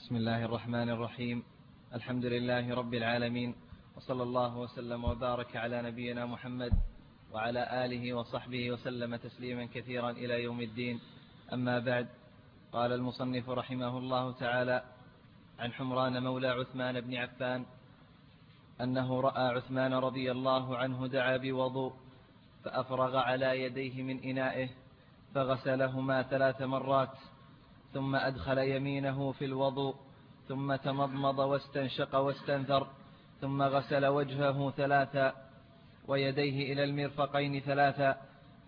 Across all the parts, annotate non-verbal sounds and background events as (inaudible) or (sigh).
بسم الله الرحمن الرحيم. الحمد لله رب العالمين وصلى الله وسلم وبارك على نبينا محمد وعلى آله وصحبه وسلم تسليما كثيرا إلى يوم الدين. أما بعد قال المصنف رحمه الله تعالى عن حمران مولى عثمان بن عفان أنه رأى عثمان رضي الله عنه دعا بوضوء فأفرغ على يديه من إنائه فغسلهما ثلاث مرات ثم أدخل يمينه في الوضوء ثم تمضمض واستنشق واستنثر ثم غسل وجهه ثلاثا ويديه إلى المرفقين ثلاثا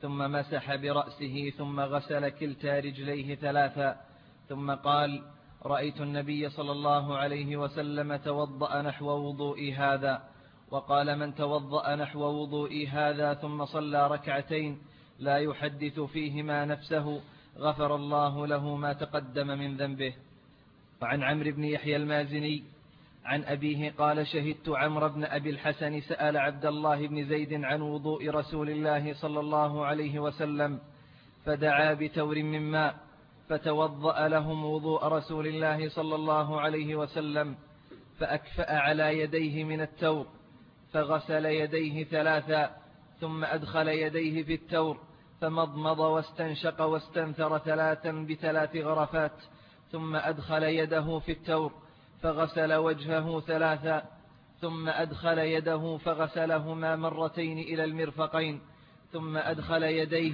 ثم مسح برأسه ثم غسل كلتا رجليه ثلاثا ثم قال رأيت النبي صلى الله عليه وسلم توضأ نحو وضوئي هذا وقال من توضأ نحو وضوئي هذا ثم صلى ركعتين لا يحدث فيهما نفسه غفر الله له ما تقدم من ذنبه. وعن عمرو بن يحيى المازني عن أبيه قال شهدت عمرو بن أبي الحسن سأل عبد الله بن زيد عن وضوء رسول الله صلى الله عليه وسلم فدعا بتور من ماء فتوضأ لهم وضوء رسول الله صلى الله عليه وسلم فأكفأ على يديه من التور فغسل يديه ثلاثا ثم أدخل يديه في التور فمضمض واستنشق واستنثر ثلاثا بثلاث غرفات ثم أدخل يده في التور فغسل وجهه ثلاثا ثم أدخل يده فغسلهما مرتين إلى المرفقين ثم أدخل يديه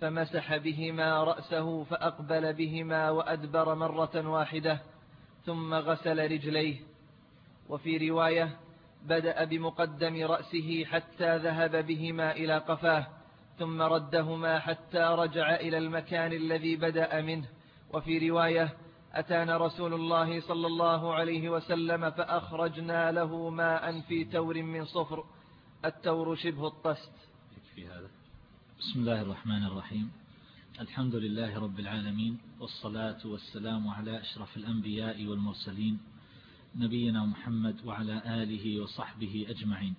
فمسح بهما رأسه فأقبل بهما وأدبر مرة واحدة ثم غسل رجليه. وفي رواية بدأ بمقدم رأسه حتى ذهب بهما إلى قفاه ثم ردهما حتى رجع إلى المكان الذي بدأ منه. وفي رواية أتانا رسول الله صلى الله عليه وسلم فأخرجنا له ماء في تور من صفر. التور شبه الطست. في هذا. بسم الله الرحمن الرحيم. الحمد لله رب العالمين والصلاة والسلام على أشرف الأنبياء والمرسلين نبينا محمد وعلى آله وصحبه أجمعين.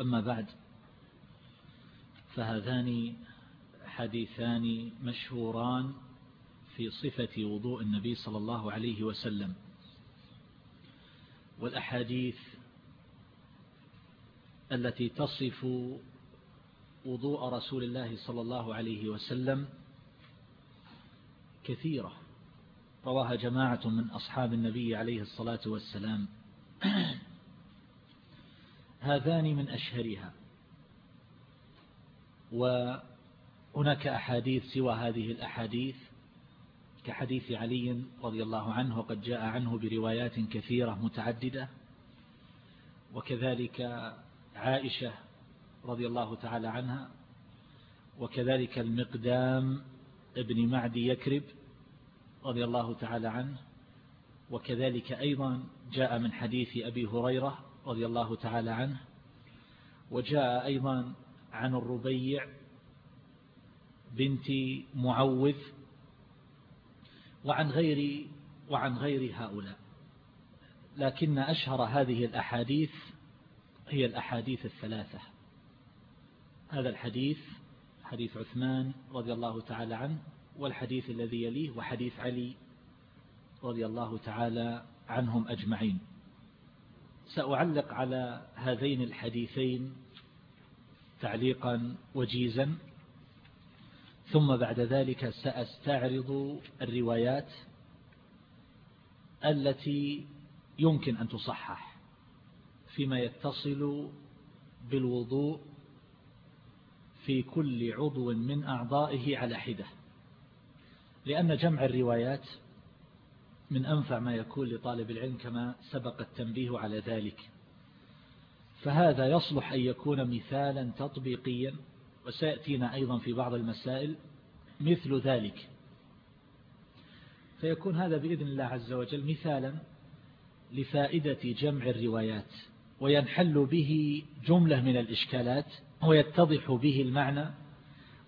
أما بعد فهذان حديثان مشهوران في صفة وضوء النبي صلى الله عليه وسلم. والأحاديث التي تصف وضوء رسول الله صلى الله عليه وسلم كثيرة. رواها جماعة من أصحاب النبي عليه الصلاة والسلام. (clears throat) هذان من أشهرها. وهناك أحاديث سوى هذه الأحاديث كحديث علي رضي الله عنه وقد جاء عنه بروايات كثيرة متعددة وكذلك عائشة رضي الله تعالى عنها وكذلك المقدام ابن معدي يكرب رضي الله تعالى عنه وكذلك أيضا جاء من حديث أبي هريرة رضي الله تعالى عنه وجاء أيضا عن الربيع بنت معوذ وعن غير وعن غير هؤلاء. لكن أشهر هذه الأحاديث هي الأحاديث الثلاثة. هذا الحديث حديث عثمان رضي الله تعالى عنه والحديث الذي يليه وحديث علي رضي الله تعالى عنهم أجمعين. سأعلق على هذين الحديثين تعليقا وجيزا. ثم بعد ذلك سأستعرض الروايات التي يمكن أن تصحح فيما يتصل بالوضوء في كل عضو من أعضائه على حدة. لأن جمع الروايات من أنفع ما يكون لطالب العلم كما سبق التنبيه على ذلك. فهذا يصلح أن يكون مثالا تطبيقيا وسيأتينا أيضا في بعض المسائل مثل ذلك. فيكون هذا بإذن الله عز وجل مثالا لفائدة جمع الروايات وينحل به جملة من الإشكالات ويتضح به المعنى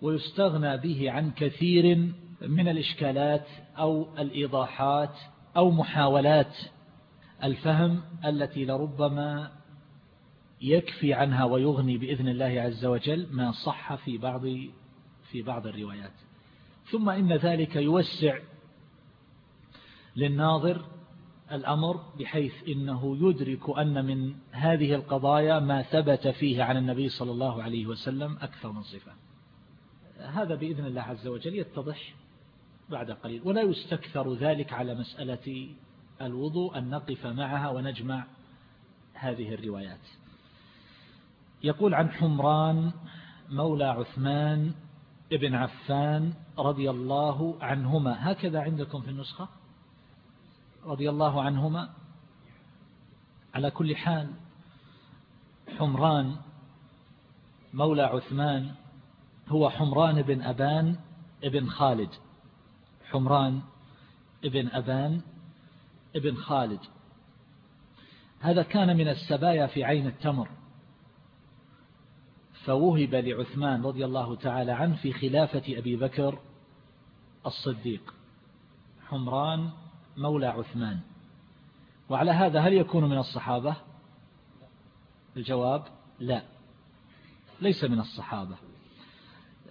ويستغنى به عن كثير من الإشكالات أو الإيضاحات أو محاولات الفهم التي لربما يكفي عنها ويغني بإذن الله عز وجل ما صح في بعض في بعض الروايات. ثم إن ذلك يوسع للناظر الأمر بحيث إنه يدرك أن من هذه القضايا ما ثبت فيه عن النبي صلى الله عليه وسلم أكثر من صفة. هذا بإذن الله عز وجل يتضح بعد قليل. ولا يستكثر ذلك على مسألة الوضوء أن نقف معها ونجمع هذه الروايات. يقول عن حمران مولى عثمان ابن عفان رضي الله عنهما. هكذا عندكم في النسخة؟ رضي الله عنهما. على كل حال حمران مولى عثمان هو حمران بن أبان ابن خالد. حمران ابن أبان ابن خالد. هذا كان من السبايا في عين التمر. فوهب لعثمان رضي الله تعالى عنه في خلافة أبي بكر الصديق. حمران مولى عثمان. وعلى هذا هل يكون من الصحابة؟ الجواب لا ليس من الصحابة.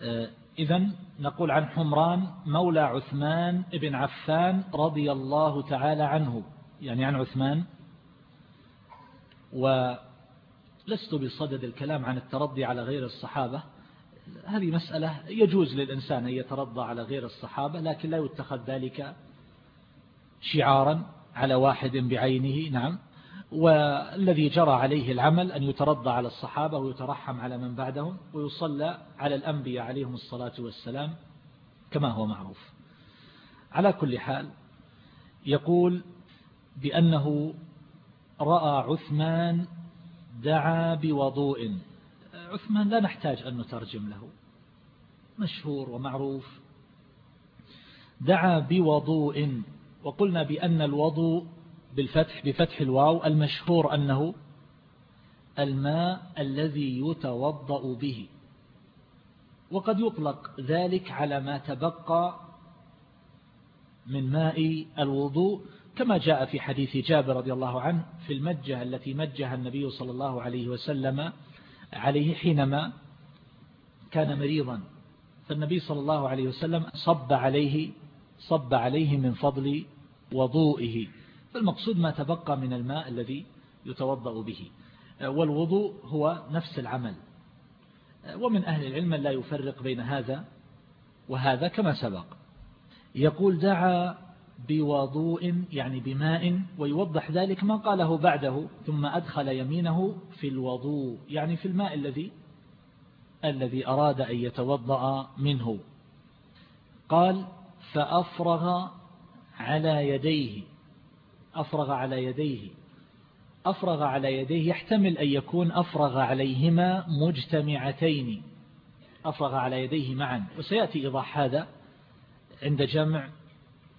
آه، إذا نقول عن حمران مولى عثمان بن عفان رضي الله تعالى عنه يعني عن عثمان. ولست بصدد الكلام عن الترضي على غير الصحابة. هذه مسألة يجوز للإنسان أن يترضى على غير الصحابة لكن لا يتخذ ذلك شعارا على واحد بعينه نعم. والذي جرى عليه العمل أن يترضى على الصحابة ويترحم على من بعدهم ويصلى على الأنبياء عليهم الصلاة والسلام كما هو معروف. على كل حال يقول بأنه رأى عثمان دعا بوضوء. عثمان لا نحتاج أن نترجم له. مشهور ومعروف. دعا بوضوء وقلنا بأن الوضوء بالفتح بفتح الواو المشهور أنه الماء الذي يتوضأ به. وقد يطلق ذلك على ما تبقى من ماء الوضوء. كما جاء في حديث جابر رضي الله عنه في المجة التي مجها النبي صلى الله عليه وسلم عليه حينما كان مريضا. فالنبي صلى الله عليه وسلم صب عليه صب عليه من فضل وضوئه. فالمقصود ما تبقى من الماء الذي يتوضأ به. والوضوء هو نفس العمل. ومن أهل العلم لا يفرق بين هذا وهذا كما سبق. يقول دعا بوضوء يعني بماء ويوضح ذلك ما قاله بعده ثم أدخل يمينه في الوضوء يعني في الماء الذي الذي أراد أن يتوضأ منه. قال فأفرغ على يديه أفرغ على يديه أفرغ على يديه يحتمل أن يكون أفرغ عليهما مجتمعتين. أفرغ على يديه معا. وسيأتي إيضاح هذا عند جمع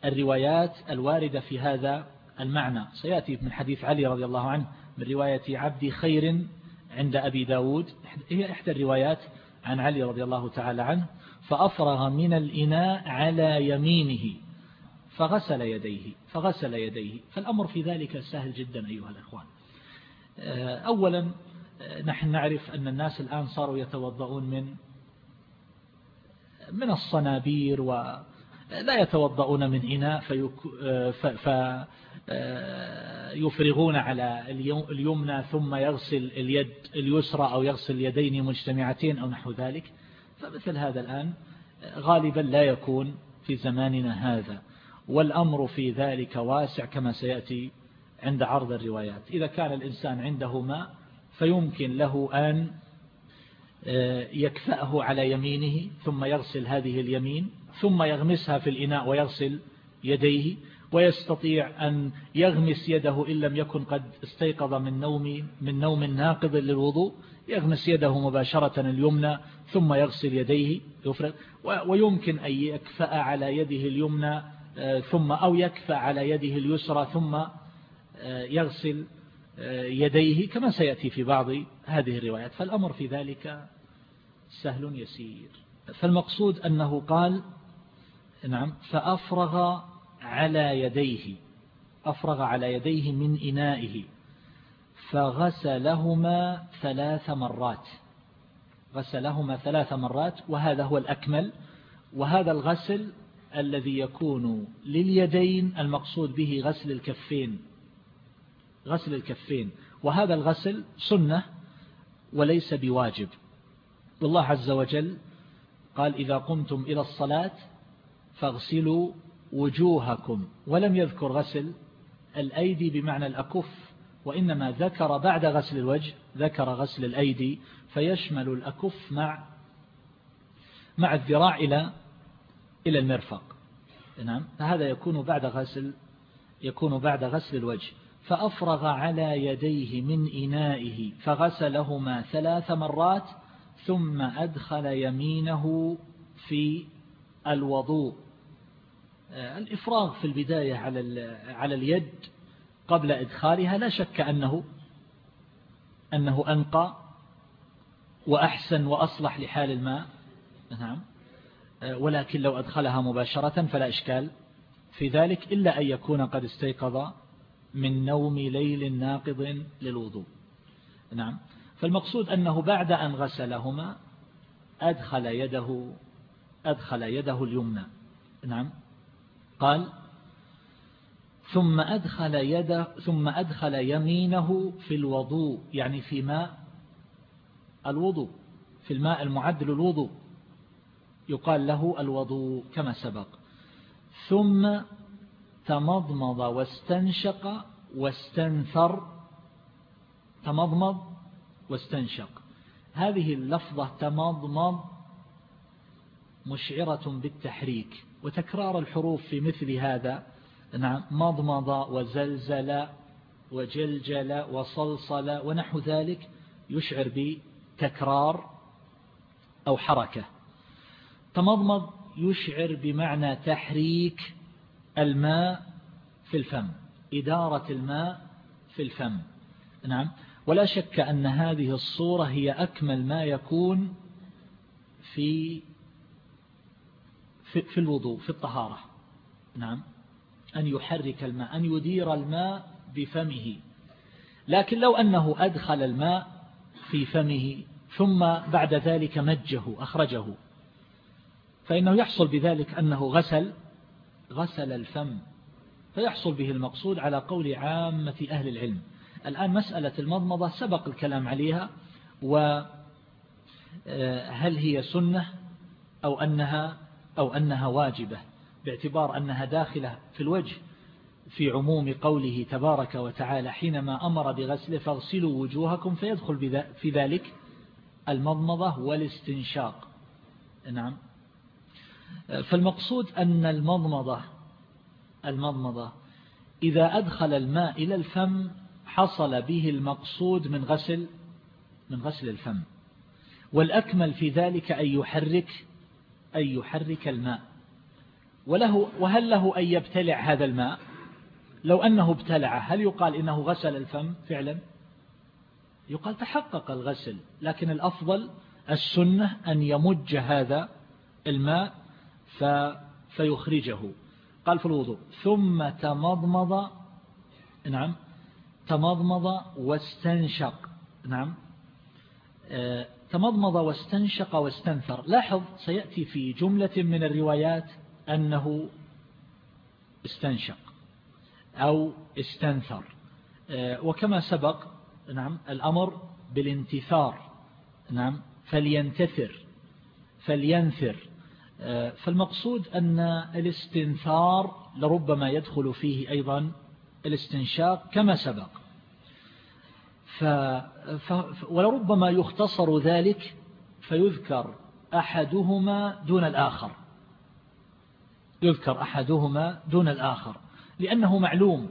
الروايات الواردة في هذا المعنى. سيأتي من حديث علي رضي الله عنه من رواية عبد خير عند أبي داود. هي إحدى الروايات عن علي رضي الله تعالى عنه. فأفرغ من الإناء على يمينه فغسل يديه فغسل يديه. فالأمر في ذلك سهل جدا أيها الأخوان. آه، أولا آه، نحن نعرف أن الناس الآن صاروا يتوضؤون من من الصنابير ولا يتوضؤون من إناء فيفرغون على اليمنى ثم يغسل اليد اليسرى أو يغسل اليدين مجتمعتين أو نحو ذلك. فمثل هذا الآن غالبا لا يكون في زماننا هذا. والأمر في ذلك واسع كما سيأتي عند عرض الروايات. إذا كان الإنسان عنده ماء فيمكن له أن آه، يكفأه على يمينه ثم يغسل هذه اليمين ثم يغمسها في الإناء ويغسل يديه ويستطيع أن يغمس يده إن لم يكن قد استيقظ من نوم من نوم ناقض للوضوء يغمس يده مباشرة اليمنى ثم يغسل يديه يفرق ويمكن أن يكفأ على يده اليمنى آه، ثم أو يكفى على يده اليسرى ثم آه، يغسل آه، يديه كما سيأتي في بعض هذه الروايات. فالأمر في ذلك سهل يسير. فالمقصود أنه قال نعم. فأفرغ على يديه أفرغ على يديه من إنائه. فغسلهما ثلاث مرات. غسلهما ثلاث مرات وهذا هو الأكمل. وهذا الغسل الذي يكون لليدين المقصود به غسل الكفين. غسل الكفين. وهذا الغسل سنة وليس بواجب. والله عز وجل قال إذا قمتم إلى الصلاة فاغسلوا وجوهكم. ولم يذكر غسل الأيدي بمعنى الأكف وإنما ذكر بعد غسل الوجه ذكر غسل الأيدي فيشمل الأكف مع مع الذراع إلى إلى المرفق. نعم. فهذا يكون بعد غسل يكون بعد غسل الوجه. فأفرغ على يديه من إنائه فغسلهما ثلاث مرات ثم أدخل يمينه في الوضوء. الإفراغ في البداية على على اليد قبل إدخالها لا شك أنه أنه أنقى وأحسن وأصلح لحال الماء. نعم. آه، ولكن لو أدخلها مباشرة فلا إشكال في ذلك إلا أن يكون قد استيقظ من نوم ليل ناقض للوضوء. نعم. فالمقصود أنه بعد أن غسلهما أدخل يده أدخل يده اليمنى. نعم. قال ثم أدخل يده ثم أدخل يمينه في الوضوء يعني في ماء الوضوء في الماء المعد للوضوء يقال له الوضوء كما سبق. ثم تمضمض واستنشق واستنثر تمضمض واستنشق. هذه اللفظة تمضمض مشعرة بالتحريك وتكرار الحروف في مثل هذا نعم مضمض وزلزل وجلجل وصلصل ونحو ذلك يشعر بتكرار أو حركة. تمضمض يشعر بمعنى تحريك الماء في الفم إدارة الماء في الفم نعم. ولا شك أن هذه الصورة هي أكمل ما يكون في في, الوضوء في الطهارة. نعم. أن يحرك الماء أن يدير الماء بفمه. لكن لو أنه أدخل الماء في فمه ثم بعد ذلك مجه أخرجه. فإنه يحصل بذلك أنه غسل غسل الفم. فيحصل به المقصود على قول عامة أهل العلم. الآن مسألة المضمضة سبق الكلام عليها وهل آه، هي سنة أو أنها أو أنها واجبة باعتبار أنها داخلة في الوجه في عموم قوله تبارك وتعالى حينما أمر بغسله فاغسلوا وجوهكم فيدخل في ذلك المضمضة والاستنشاق. نعم. فالمقصود أن المضمضة المضمضة إذا أدخل الماء إلى الفم حصل به المقصود من غسل من غسل الفم. والأكمل في ذلك أن يحرك أن يحرك الماء. وله وهل له أن يبتلع هذا الماء؟ لو أنه ابتلعه هل يقال إنه غسل الفم فعلا؟ يقال تحقق الغسل لكن الأفضل السنة أن يمج هذا الماء فيخرجه. قال في الوضوء ثم تمضمض نعم تمضمض واستنشق نعم آه، تمضمض واستنشق واستنثر. لاحظ سيأتي في جملة من الروايات أنه استنشق أو استنثر. آه، وكما سبق نعم الأمر بالانتثار. نعم فلينتثر فلينثر. آه، فالمقصود أن الاستنثار لربما يدخل فيه أيضا الاستنشاق كما سبق. ف... ولربما يختصر ذلك فيذكر أحدهما دون الآخر. يذكر أحدهما دون الآخر. لأنه معلوم.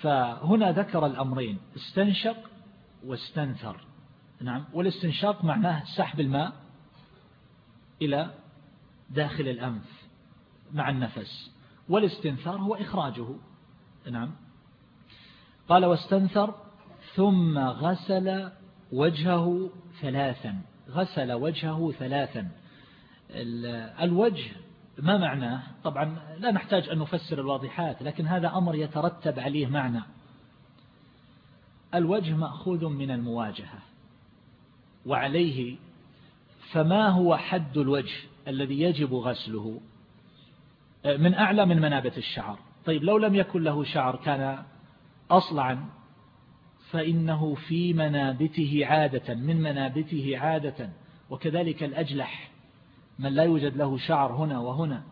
فهنا ذكر الأمرين. استنشق واستنثر. نعم. والاستنشاق معناه سحب الماء إلى داخل الأنف مع النفس. والاستنثار هو إخراجه. نعم. قال واستنثر ثم غسل وجهه ثلاثا. غسل وجهه ثلاثا. الوجه ما معناه؟ طبعا لا نحتاج أن نفسر الواضحات لكن هذا أمر يترتب عليه معنى. الوجه مأخوذ من المواجهة وعليه فما هو حد الوجه الذي يجب غسله؟ من أعلى من منابت الشعر. طيب لو لم يكن له شعر كان أصلعا فإنه في منابته عادة من منابته عادة وكذلك الأجلح من لا يوجد له شعر هنا وهنا.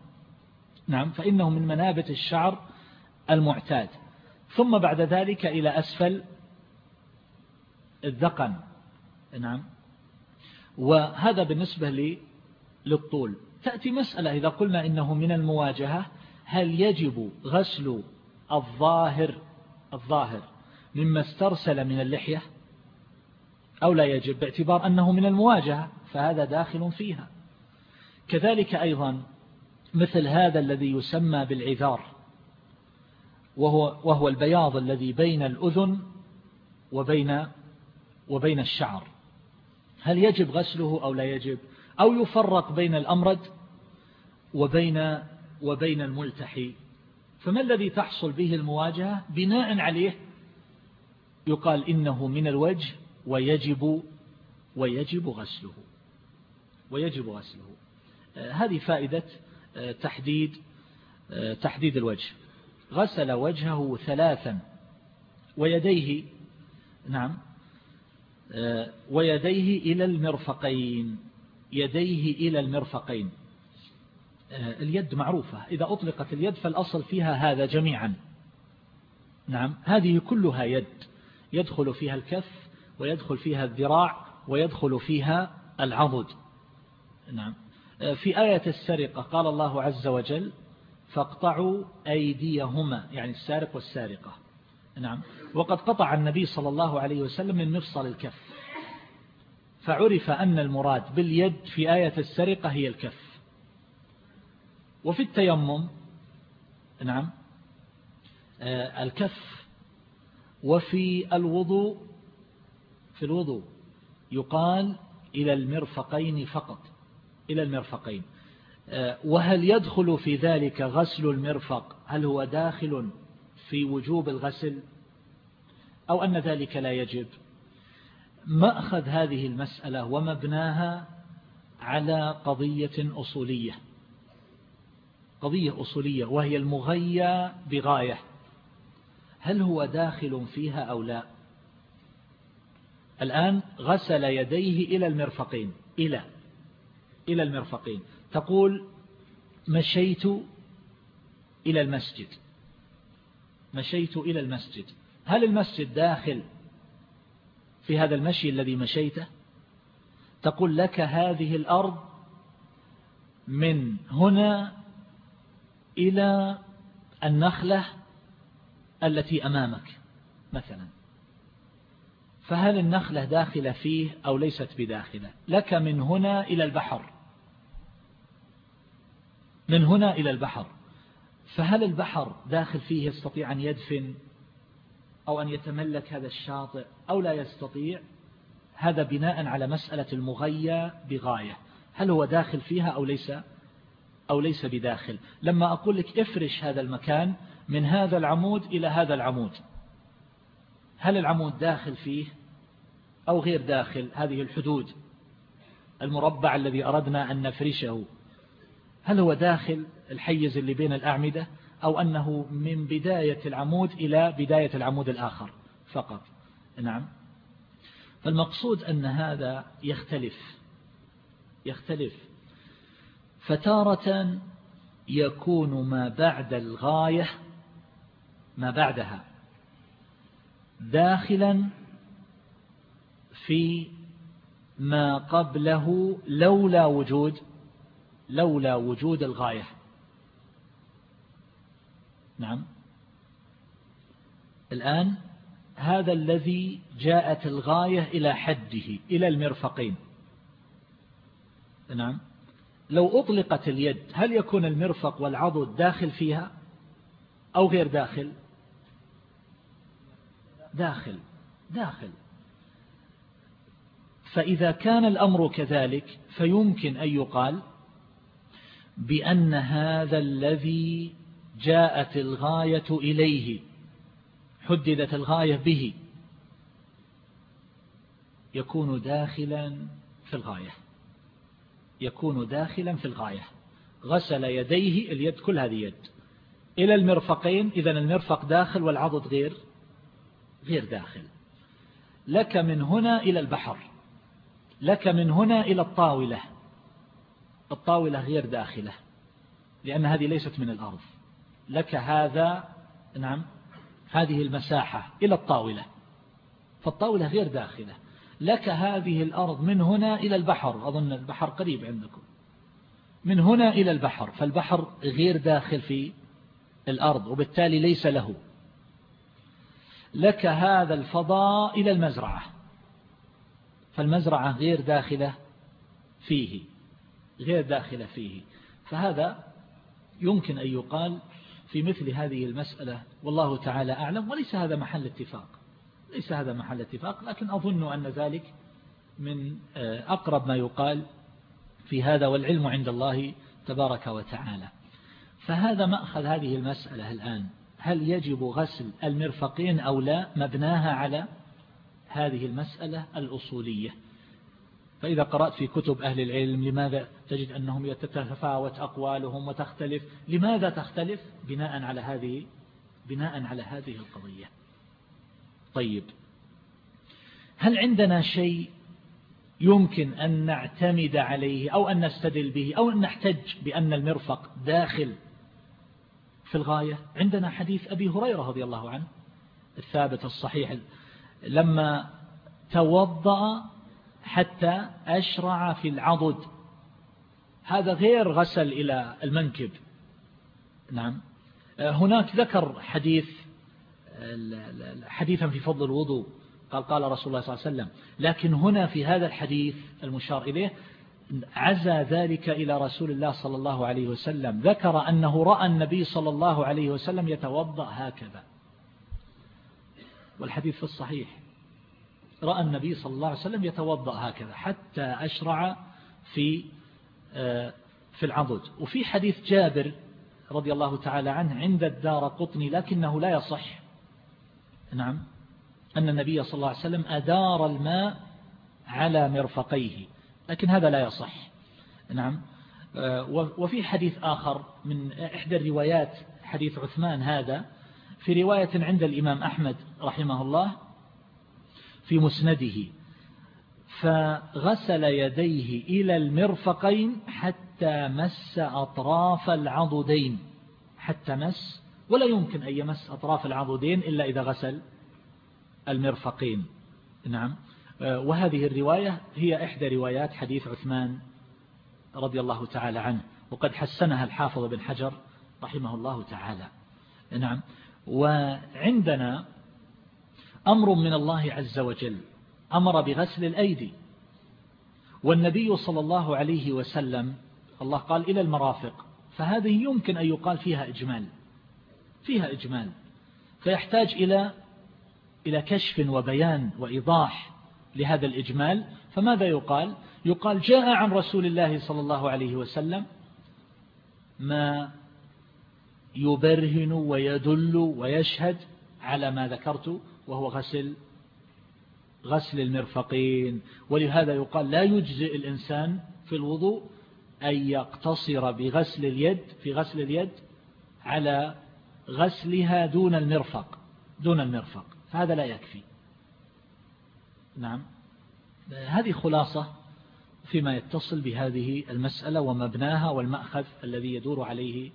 نعم فإنه من منابت الشعر المعتاد. ثم بعد ذلك إلى أسفل الذقن. نعم. وهذا بالنسبة لي للطول. تأتي مسألة إذا قلنا إنه من المواجهة هل يجب غسل الظاهر؟ الظاهر. مما استرسل من اللحية أو لا يجب باعتبار أنه من المواجهة فهذا داخل فيها. كذلك أيضا مثل هذا الذي يسمى بالعذار وهو, وهو البياض الذي بين الأذن وبين وبين الشعر. هل يجب غسله أو لا يجب؟ أو يفرق بين الأمرد وبين وبين الملتحي. فما الذي تحصل به المواجهة؟ بناء عليه يقال إنه من الوجه ويجب ويجب غسله. ويجب غسله. آه، هذه فائدة آه، تحديد آه، تحديد الوجه. غسل وجهه ثلاثا. ويديه نعم ويديه إلى المرفقين. يديه إلى المرفقين. اليد معروفة. إذا أطلقت اليد فالأصل فيها هذا جميعا. نعم هذه كلها يد. يدخل فيها الكف ويدخل فيها الذراع ويدخل فيها العضد. نعم. في آية السرقة قال الله عز وجل فاقطعوا أيديهما. يعني السارق والسارقة. نعم. وقد قطع النبي صلى الله عليه وسلم من مفصل الكف. فعرف أن المراد باليد في آية السرقة هي الكف. وفي التيمم نعم آه، الكف وفي الوضوء في الوضوء يقال إلى المرفقين فقط إلى المرفقين. آه، وهل يدخل في ذلك غسل المرفق؟ هل هو داخل في وجوب الغسل؟ أو أن ذلك لا يجب؟ مأخذ هذه المسألة ومبناها على قضية أصولية. قضية أصولية وهي المغيى بغاية. هل هو داخل فيها أو لا؟ الآن غسل يديه إلى المرفقين إلى إلى المرفقين. تقول مشيت إلى المسجد. مشيت إلى المسجد. هل المسجد داخل في هذا المشي الذي مشيته؟ تقول لك هذه الأرض من هنا إلى النخلة التي أمامك مثلا. فهل النخلة داخلة فيه أو ليست بداخلة؟ لك من هنا إلى البحر. من هنا إلى البحر. فهل البحر داخل فيه يستطيع أن يدفن أو أن يتملك هذا الشاطئ أو لا يستطيع؟ هذا بناء على مسألة المغيى بغاية. هل هو داخل فيها أو ليس؟ أو ليس بداخل. لما أقول لك افرش هذا المكان من هذا العمود إلى هذا العمود. هل العمود داخل فيه أو غير داخل هذه الحدود المربع الذي أردنا أن نفرشه؟ هل هو داخل الحيز اللي بين الأعمدة أو أنه من بداية العمود إلى بداية العمود الآخر فقط؟ نعم. فالمقصود أن هذا يختلف يختلف. فتارة يكون ما بعد الغاية ما بعدها. داخلا في ما قبله لولا وجود لولا وجود الغاية. نعم. الآن هذا الذي جاءت الغاية إلى حده إلى المرفقين. نعم. لو أطلقت اليد هل يكون المرفق والعضد داخل فيها أو غير داخل؟ داخل داخل. فإذا كان الأمر كذلك فيمكن أن يقال بأن هذا الذي جاءت الغاية إليه حددت الغاية به يكون داخلا في الغاية. يكون داخلا في الغاية. غسل يديه اليد كل هذه يد. إلى المرفقين إذا المرفق داخل والعضد غير. غير داخل. لك من هنا إلى البحر. لك من هنا إلى الطاولة. الطاولة غير داخلة. لأن هذه ليست من الأرض. لك هذا نعم هذه المساحة إلى الطاولة. فالطاولة غير داخلة. لك هذه الأرض من هنا إلى البحر. أظن البحر قريب عندكم. من هنا إلى البحر. فالبحر غير داخل في الأرض وبالتالي ليس له. لك هذا الفضاء إلى المزرعة. فالمزرعة غير داخلة فيه غير داخلة فيه. فهذا يمكن أن يقال في مثل هذه المسألة والله تعالى أعلم وليس هذا محل اتفاق. ليس هذا محل اتفاق لكن أظن أن ذلك من آه، أقرب ما يقال في هذا والعلم عند الله تبارك وتعالى. فهذا مأخذ هذه المسألة الآن. هل يجب غسل المرفقين أو لا مبناها على هذه المسألة الأصولية؟ فإذا قرأت في كتب أهل العلم لماذا تجد أنهم يتتفاوت أقوالهم وتختلف؟ لماذا تختلف؟ بناء على هذه بناء على هذه القضية. طيب هل عندنا شيء يمكن أن نعتمد عليه أو أن نستدل به أو أن نحتج بأن المرفق داخل في الغاية. عندنا حديث أبي هريرة رضي الله عنه الثابت الصحيح. لما توضأ حتى أشرع في العضد. هذا غير غسل إلى المنكب. نعم. هناك ذكر حديث حديثا في فضل الوضوء. قال قال رسول الله صلى الله عليه وسلم لكن هنا في هذا الحديث المشار إليه عزى ذلك إلى رسول الله صلى الله عليه وسلم. ذكر أنه رأى النبي صلى الله عليه وسلم يتوضأ هكذا. والحديث في الصحيح. رأى النبي صلى الله عليه وسلم يتوضأ هكذا حتى أشرع في آه، في العضد. وفي حديث جابر رضي الله تعالى عنه عند الدار قطني لكنه لا يصح. نعم. أن النبي صلى الله عليه وسلم أدار الماء على مرفقيه. لكن هذا لا يصح. نعم. آه، وفي حديث آخر من إحدى الروايات حديث عثمان هذا في رواية عند الإمام أحمد رحمه الله في مسنده فغسل يديه إلى المرفقين حتى مس أطراف العضدين. حتى مس ولا يمكن أن يمس أطراف العضدين إلا إذا غسل المرفقين. نعم. وهذه الرواية هي إحدى روايات حديث عثمان رضي الله تعالى عنه وقد حسنها الحافظ بن حجر رحمه الله تعالى. نعم. وعندنا أمر من الله عز وجل أمر بغسل الأيدي. والنبي صلى الله عليه وسلم الله قال إلى المرافق فهذه يمكن أن يقال فيها إجمال فيها إجمال. فيحتاج إلى إلى كشف وبيان وإيضاح لهذا الإجمال فماذا يقال؟ يقال جاء عن رسول الله صلى الله عليه وسلم ما يبرهن ويدل ويشهد على ما ذكرت وهو غسل غسل المرفقين. ولهذا يقال لا يجزئ الإنسان في الوضوء أن يقتصر بغسل اليد في غسل اليد على غسلها دون المرفق دون المرفق. فهذا لا يكفي. نعم. هذه خلاصة فيما يتصل بهذه المسألة ومبناها والمأخذ الذي يدور عليه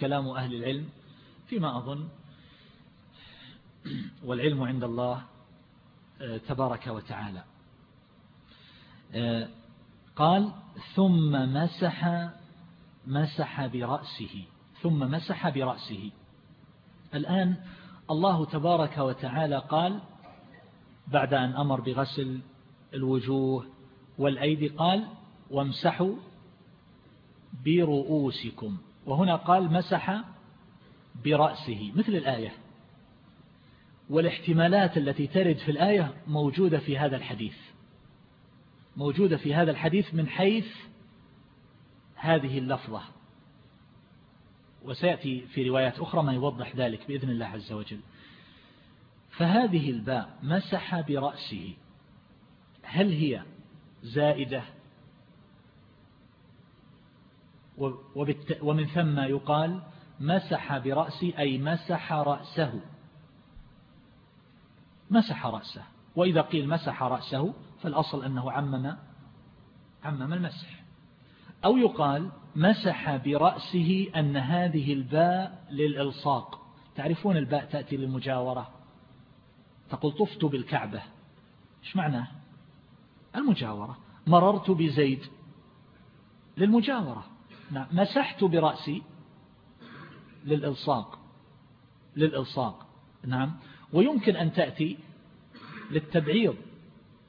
كلام أهل العلم. فيما أظن والعلم عند الله آه، تبارك وتعالى. آه، قال ثم مسح مسح برأسه ثم مسح برأسه. الآن الله تبارك وتعالى قال بعد أن أمر بغسل الوجوه والأيدي قال وامسحوا برؤوسكم. وهنا قال مسح برأسه. مثل الآية. والاحتمالات التي ترد في الآية موجودة في هذا الحديث. موجودة في هذا الحديث من حيث هذه اللفظة. وسيأتي في روايات أخرى ما يوضح ذلك بإذن الله عز وجل. فهذه الباء مسح برأسه. هل هي زائدة؟ ومن ثم يقال مسح برأسي أي مسح رأسه. مسح رأسه. وإذا قيل مسح رأسه فالأصل أنه عمم عمم المسح. أو يقال مسح برأسه أن هذه الباء للإلصاق. تعرفون الباء تأتي للمجاورة؟ تقول طفت بالكعبة. إيش معناه المجاورة. مررت بزيد. للمجاورة. مسحت برأسي. للإلصاق. للإلصاق. نعم. ويمكن أن تأتي للتبعيض.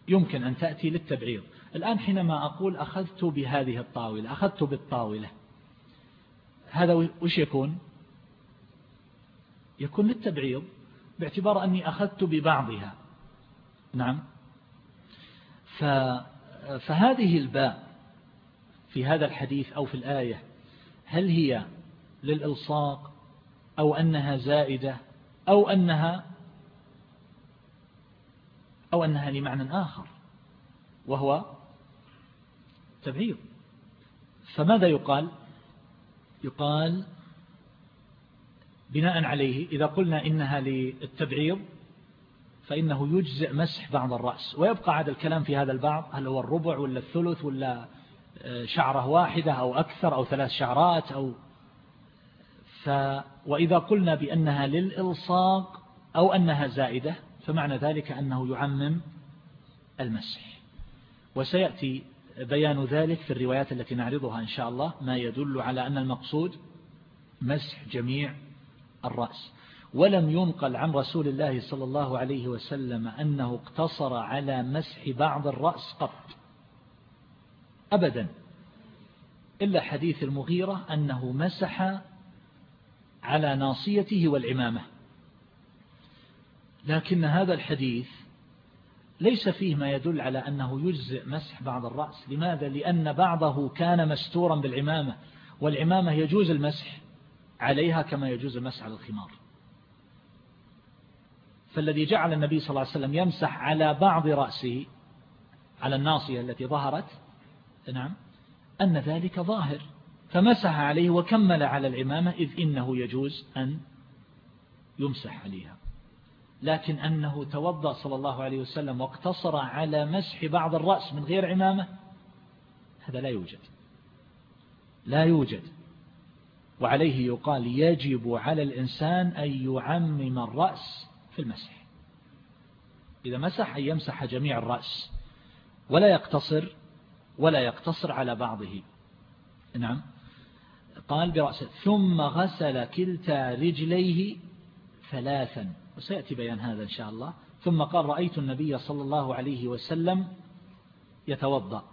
يمكن أن تأتي للتبعيض. الآن حينما أقول أخذت بهذه الطاولة أخذت بالطاولة هذا وش يكون؟ يكون للتبعيض. باعتبار أني أخذت ببعضها. نعم. فهذه الباء في هذا الحديث أو في الآية هل هي للإلصاق أو أنها زائدة أو أنها أو أنها لمعنى آخر وهو تبعيض. فماذا يقال؟ يقال بناء عليه. إذا قلنا إنها للتبعيض فإنه يجزئ مسح بعض الرأس. ويبقى عاد الكلام في هذا البعض هل هو الربع ولا الثلث ولا آه، شعرة واحدة أو أكثر أو ثلاث شعرات أو ف وإذا قلنا بأنها للإلصاق أو أنها زائدة فمعنى ذلك أنه يعمم المسح. وسيأتي بيان ذلك في الروايات التي نعرضها إن شاء الله ما يدل على أن المقصود مسح جميع الرأس. ولم ينقل عن رسول الله صلى الله عليه وسلم أنه اقتصر على مسح بعض الرأس قط. أبدا. إلا حديث المغيرة أنه مسح على ناصيته والعمامة. لكن هذا الحديث ليس فيه ما يدل على أنه يجزئ مسح بعض الرأس. لماذا؟ لأن بعضه كان مستورا بالعمامة والعمامة يجوز المسح. عليها كما يجوز المسح على الخمار. فالذي جعل النبي صلى الله عليه وسلم يمسح على بعض رأسه على الناصية التي ظهرت نعم أن ذلك ظاهر. فمسح عليه وكمل على العمامة إذ إنه يجوز أن يمسح عليها. لكن أنه توضأ صلى الله عليه وسلم واقتصر على مسح بعض الرأس من غير عمامة هذا لا يوجد. لا يوجد. وعليه يقال يجب على الإنسان أن يعمم الرأس في المسح. إذا مسح أن يمسح جميع الرأس ولا يقتصر ولا يقتصر على بعضه. نعم. قال برأسه ثم غسل كلتا رجليه ثلاثا. وسيأتي بيان هذا إن شاء الله. ثم قال رأيت النبي صلى الله عليه وسلم يتوضأ.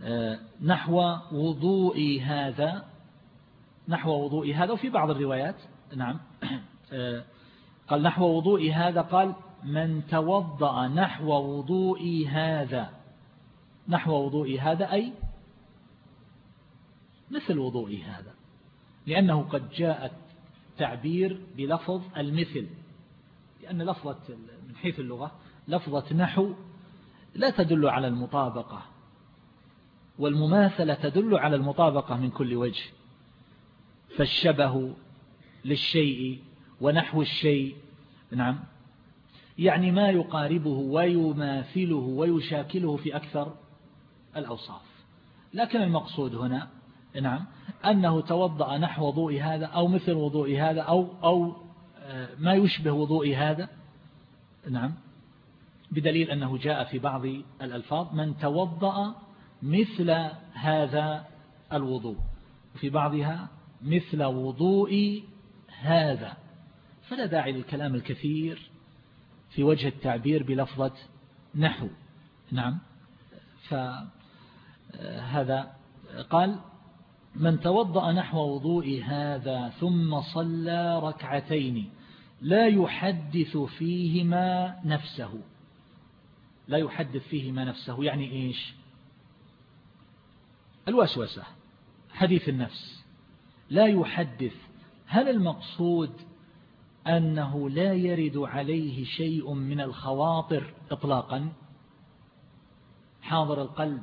آه، نحو وضوء هذا نحو وضوء هذا وفي بعض الروايات نعم آه، قال نحو وضوء هذا قال من توضأ نحو وضوء هذا. نحو وضوء هذا أي مثل وضوء هذا لأنه قد جاءت تعبير بلفظ المثل لأن لفظة من حيث اللغة لفظة نحو لا تدل على المطابقة والمماثلة تدل على المطابقة من كل وجه. فالشبه للشيء ونحو الشيء. نعم. يعني ما يقاربه ويماثله ويشاكله في أكثر الأوصاف. لكن المقصود هنا نعم أنه توضأ نحو وضوء هذا أو مثل وضوء هذا أو, أو آه، ما يشبه وضوء هذا. نعم. بدليل أنه جاء في بعض الألفاظ من توضأ مثل هذا الوضوء. وفي بعضها مثل وضوء هذا. فلا داعي للكلام الكثير في وجه التعبير بلفظة نحو. نعم. فهذا قال من توضأ نحو وضوء هذا ثم صلى ركعتين لا يحدث فيهما نفسه. لا يحدث فيهما نفسه يعني إيش؟ الوسوسة حديث النفس. لا يحدث. هل المقصود أنه لا يرد عليه شيء من الخواطر إطلاقا؟ حاضر القلب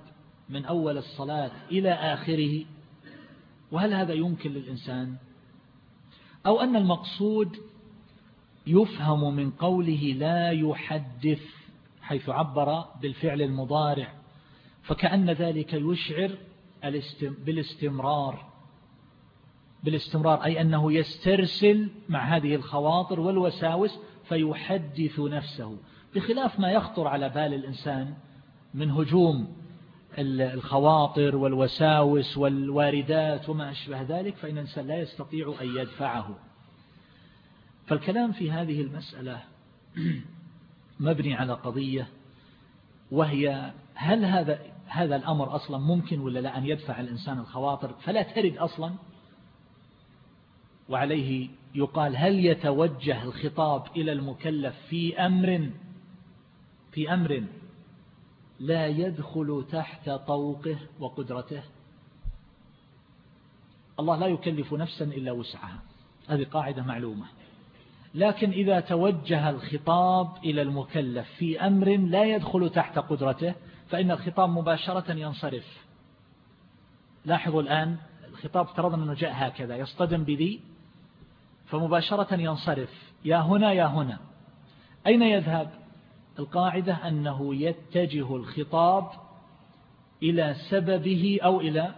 من أول الصلاة إلى آخره. وهل هذا يمكن للإنسان؟ أو أن المقصود يفهم من قوله لا يحدث حيث عبر بالفعل المضارع فكأن ذلك يشعر بالاستمرار. بالاستمرار أي أنه يسترسل مع هذه الخواطر والوساوس فيحدث نفسه. بخلاف ما يخطر على بال الإنسان من هجوم الخواطر والوساوس والواردات وما أشبه ذلك فإن الإنسان لا يستطيع أن يدفعه. فالكلام في هذه المسألة (clears throat) مبني على قضية وهي هل هذا هذا الأمر أصلا ممكن ولا لا أن يدفع الإنسان الخواطر؟ فلا ترد أصلا. وعليه يقال هل يتوجه الخطاب إلى المكلف في أمر؟ في أمر لا يدخل تحت طوقه وقدرته. الله لا يكلف نفسا إلا وسعها. هذه قاعدة معلومة. لكن إذا توجه الخطاب إلى المكلف في أمر لا يدخل تحت قدرته فإن الخطاب مباشرة ينصرف. لاحظوا الآن الخطاب افترضنا أنه جاء هكذا يصطدم بذي فمباشرة ينصرف يا هنا يا هنا. أين يذهب؟ القاعدة أنه يتجه الخطاب إلى سببه أو إلى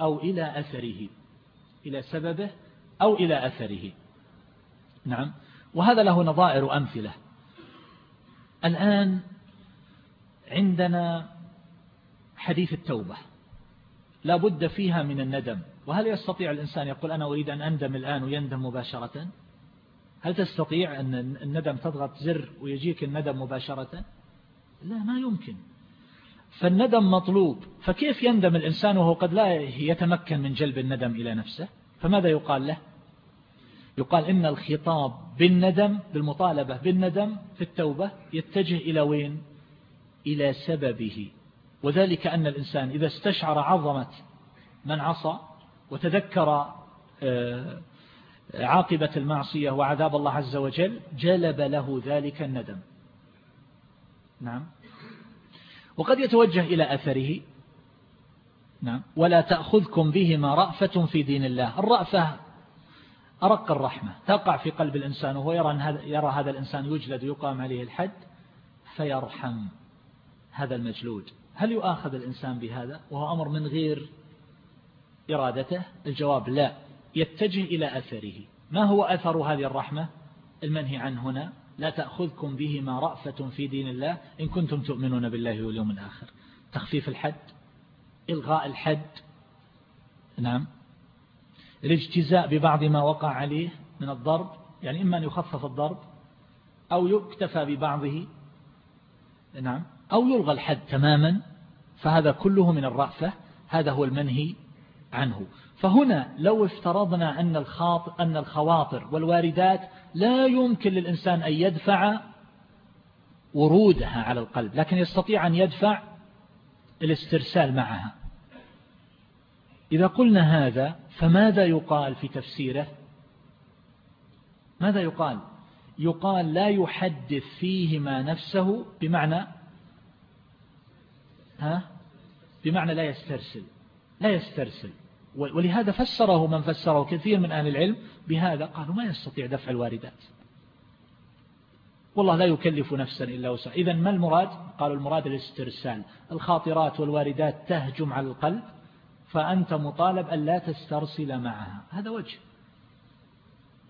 أو إلى أثره. إلى سببه أو إلى أثره. نعم. وهذا له نظائر أمثلة الآن عندنا حديث التوبة. لا بد فيها من الندم. وهل يستطيع الإنسان يقول أنا أريد أن أندم الآن ويندم مباشرة؟ هل تستطيع أن الندم تضغط زر ويجيك الندم مباشرة؟ لا ما يمكن. فالندم مطلوب. فكيف يندم الإنسان وهو قد لا يتمكن من جلب الندم إلى نفسه؟ فماذا يقال له؟ يقال إن الخطاب بالندم بالمطالبة بالندم في التوبة يتجه إلى وين؟ إلى سببه. وذلك أن الإنسان إذا استشعر عظمة من عصى وتذكر آه، عاقبة المعصية وعذاب الله عز وجل جلب له ذلك الندم. نعم. وقد يتوجه إلى أثره. نعم. ولا تأخذكم بهما رأفة في دين الله. الرأفة أرق الرحمة. تقع في قلب الإنسان وهو يرى, أن هذا يرى هذا الإنسان يجلد ويقام عليه الحد فيرحم هذا المجلود. هل يؤاخذ الإنسان بهذا؟ وهو أمر من غير إرادته الجواب لا يتجه إلى أثره. ما هو أثر هذه الرحمة؟ المنهي عن هنا لا تأخذكم بهما رأفة في دين الله إن كنتم تؤمنون بالله واليوم الآخر. تخفيف الحد إلغاء الحد. نعم. الاجتزاء ببعض ما وقع عليه من الضرب يعني إما أن يخفف الضرب أو يكتفى ببعضه. نعم. أو يلغى الحد تماما فهذا كله من الرأفة. هذا هو المنهي عنه. فهنا لو افترضنا أن, الخاطر أن الخواطر والواردات لا يمكن للإنسان أن يدفع ورودها على القلب لكن يستطيع أن يدفع الاسترسال معها. إذا قلنا هذا فماذا يقال في تفسيره؟ ماذا يقال؟ يقال لا يحدث فيهما نفسه بمعنى؟ ها؟ بمعنى لا يسترسل. لا يسترسل. ولهذا فسره من فسره كثير من أهل العلم بهذا قالوا ما يستطيع دفع الواردات. والله لا يكلف نفسا إلا وسع إذا ما المراد؟ قالوا المراد الاسترسال. الخاطرات والواردات تهجم على القلب فأنت مطالب أن لا تسترسل معها. هذا وجه.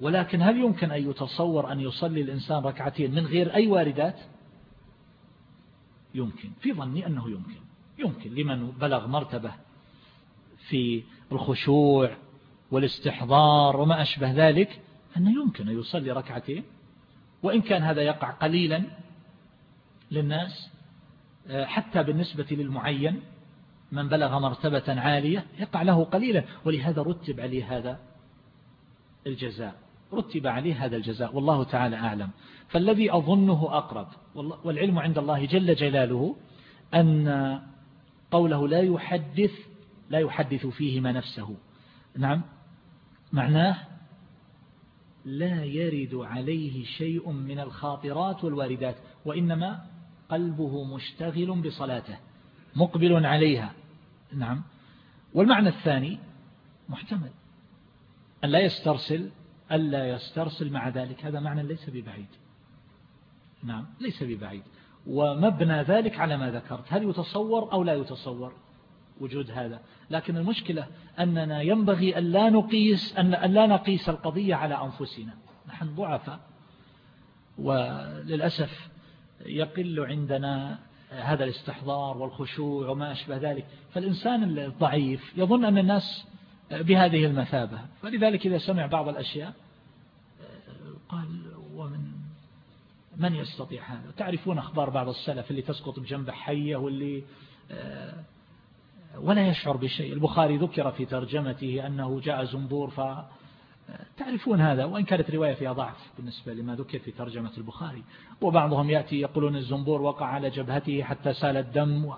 ولكن هل يمكن أن يتصور أن يصلي الإنسان ركعتين من غير أي واردات؟ يمكن. في ظني أنه يمكن. يمكن. لمن بلغ مرتبة. في الخشوع والاستحضار وما أشبه ذلك أنه يمكن أن يصلي ركعتين وإن كان هذا يقع قليلا للناس حتى بالنسبة للمعين من بلغ مرتبة عالية يقع له قليلا ولهذا رتب عليه هذا الجزاء. رتب عليه هذا الجزاء والله تعالى أعلم. فالذي أظنه أقرب والعلم عند الله جل جلاله أن قوله لا يحدث لا يحدث فيهما نفسه. نعم. معناه لا يرد عليه شيء من الخاطرات والواردات وإنما قلبه مشتغل بصلاته مقبل عليها. نعم. والمعنى الثاني محتمل أن لا يسترسل ألا يسترسل مع ذلك. هذا معنى ليس ببعيد. نعم ليس ببعيد. ومبنى ذلك على ما ذكرت. هل يتصور أو لا يتصور؟ وجود هذا. لكن المشكلة أننا ينبغي أن لا نقيس أن لا نقيس القضية على أنفسنا. نحن ضعفاء وللأسف يقل عندنا هذا الاستحضار والخشوع وما أشبه ذلك. فالإنسان الضعيف يظن أن الناس بهذه المثابة. فلذلك إذا سمع بعض الأشياء قال ومن من يستطيع هذا؟ تعرفون أخبار بعض السلف اللي تسقط بجنبه حية واللي ولا يشعر بشيء. البخاري ذكر في ترجمته أنه جاء زنبور ف تعرفون هذا وإن كانت رواية فيها ضعف بالنسبة لما ذكر في ترجمة البخاري. وبعضهم يأتي يقولون الزنبور وقع على جبهته حتى سال الدم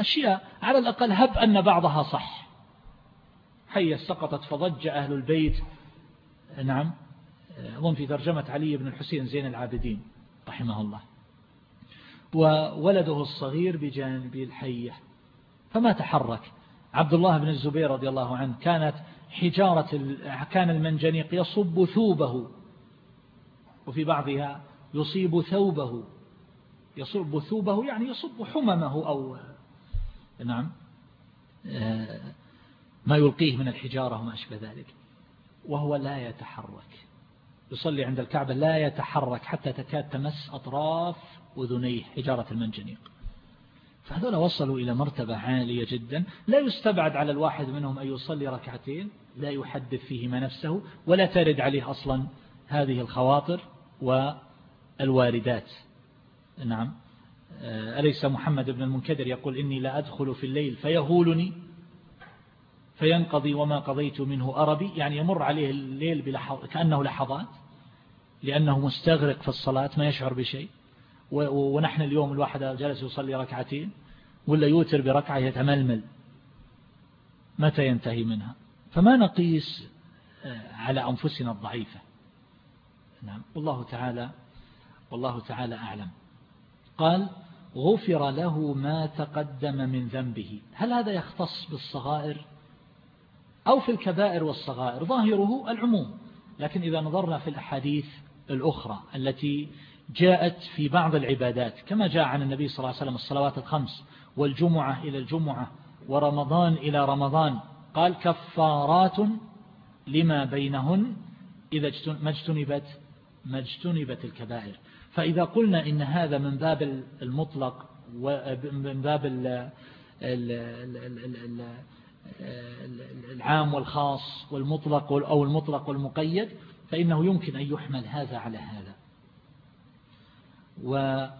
أشياء على الأقل هب أن بعضها صح. حية سقطت فضج أهل البيت. نعم. أظن في ترجمة علي بن الحسين زين العابدين رحمه الله. وولده الصغير بجانب الحية. فما تحرك. عبد الله بن الزبير رضي الله عنه كانت حجارة كان المنجنيق يصب ثوبه وفي بعضها يصيب ثوبه. يصب ثوبه يعني يصب حممه أو نعم. ما يلقيه من الحجارة وما أشبه ذلك. وهو لا يتحرك. يصلي عند الكعبة لا يتحرك حتى تكاد تمس أطراف أذنيه حجارة المنجنيق. فهذول وصلوا إلى مرتبة عالية جدا. لا يستبعد على الواحد منهم أن يصلي ركعتين لا يحدث فيهما نفسه ولا ترد عليه أصلا هذه الخواطر والواردات نعم. أليس محمد بن المنكدر يقول إني لا أدخل في الليل فيهولني فينقضي وما قضيت منه أربي. يعني يمر عليه الليل كأنه لحظات لأنه مستغرق في الصلاة ما يشعر بشيء. ونحن اليوم الواحد جلس يصلي ركعتين ولا يوتر بركعة يتململ. متى ينتهي منها؟ فما نقيس آه، على أنفسنا الضعيفة. نعم. والله تعالى والله تعالى أعلم. قال غفر له ما تقدم من ذنبه. هل هذا يختص بالصغائر؟ أو في الكبائر والصغائر؟ ظاهره العموم. لكن إذا نظرنا في الأحاديث الأخرى التي جاءت في بعض العبادات كما جاء عن النبي صلى الله عليه وسلم الصلوات الخمس والجمعة إلى الجمعة ورمضان إلى رمضان قال كفارات لما بينهن إذا ما اجتنبت ما اجتنبت الكبائر. فإذا قلنا إن هذا من باب المطلق ومن باب العام والخاص والمطلق أو المطلق والمقيد فإنه يمكن أن يحمل هذا على هذا. ومن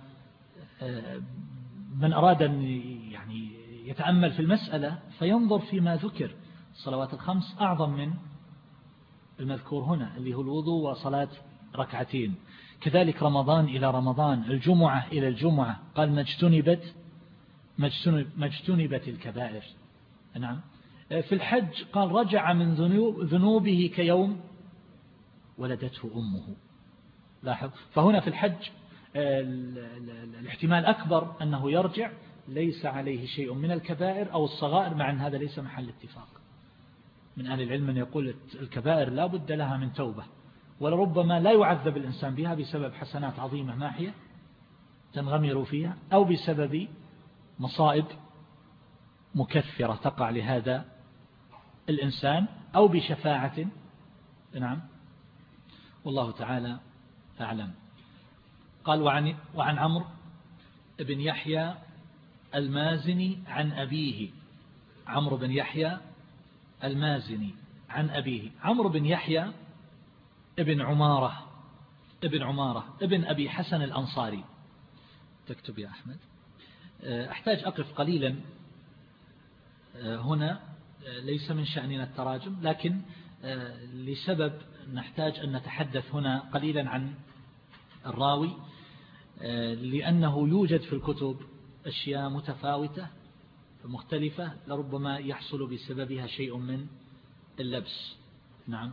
أراد أن يعني يتأمل في المسألة فينظر فيما ذكر. الصلوات الخمس أعظم من المذكور هنا اللي هو الوضوء وصلاة ركعتين. كذلك رمضان إلى رمضان الجمعة إلى الجمعة. قال ما اجتنبت ما اجتنبت الكبائر. نعم. في الحج قال رجع من ذنوبه كيوم ولدته أمه. لاحظ؟ فهنا في الحج الاحتمال أكبر أنه يرجع ليس عليه شيء من الكبائر أو الصغائر مع أن هذا ليس محل اتفاق. من أهل العلم من يقول الكبائر لا بد لها من توبة ولربما لا يعذب الإنسان بها بسبب حسنات عظيمة ماحية تنغمر فيها أو بسبب مصائب مكثرة تقع لهذا الإنسان أو بشفاعة. نعم. والله تعالى أعلم. قال وعن, وعن عمرو بن يحيى المازني عن أبيه. عمرو بن يحيى المازني عن أبيه. عمرو بن يحيى ابن عمارة ابن عمارة ابن أبي حسن الأنصاري. تكتب يا أحمد. أحتاج أقف قليلا. هنا ليس من شأننا التراجم لكن لسبب نحتاج أن نتحدث هنا قليلا عن الراوي. لأنه يوجد في الكتب أشياء متفاوتة مختلفة لربما يحصل بسببها شيء من اللبس. نعم.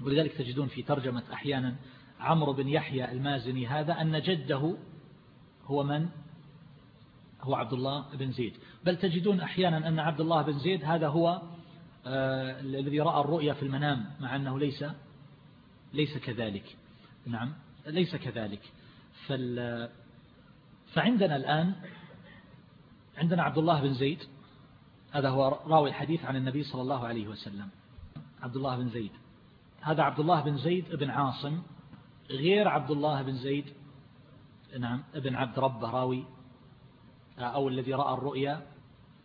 ولذلك تجدون في ترجمة أحيانا عمرو بن يحيى المازني هذا أن جده هو من؟ هو عبد الله بن زيد. بل تجدون أحيانا أن عبد الله بن زيد هذا هو آه، الذي رأى الرؤيا في المنام مع أنه ليس ليس كذلك. نعم ليس كذلك. فال فعندنا الآن عندنا عبد الله بن زيد هذا هو راوي الحديث عن النبي صلى الله عليه وسلم. عبد الله بن زيد. هذا عبد الله بن زيد بن عاصم غير عبد الله بن زيد نعم ابن عبد ربه راوي أو الذي رأى الرؤيا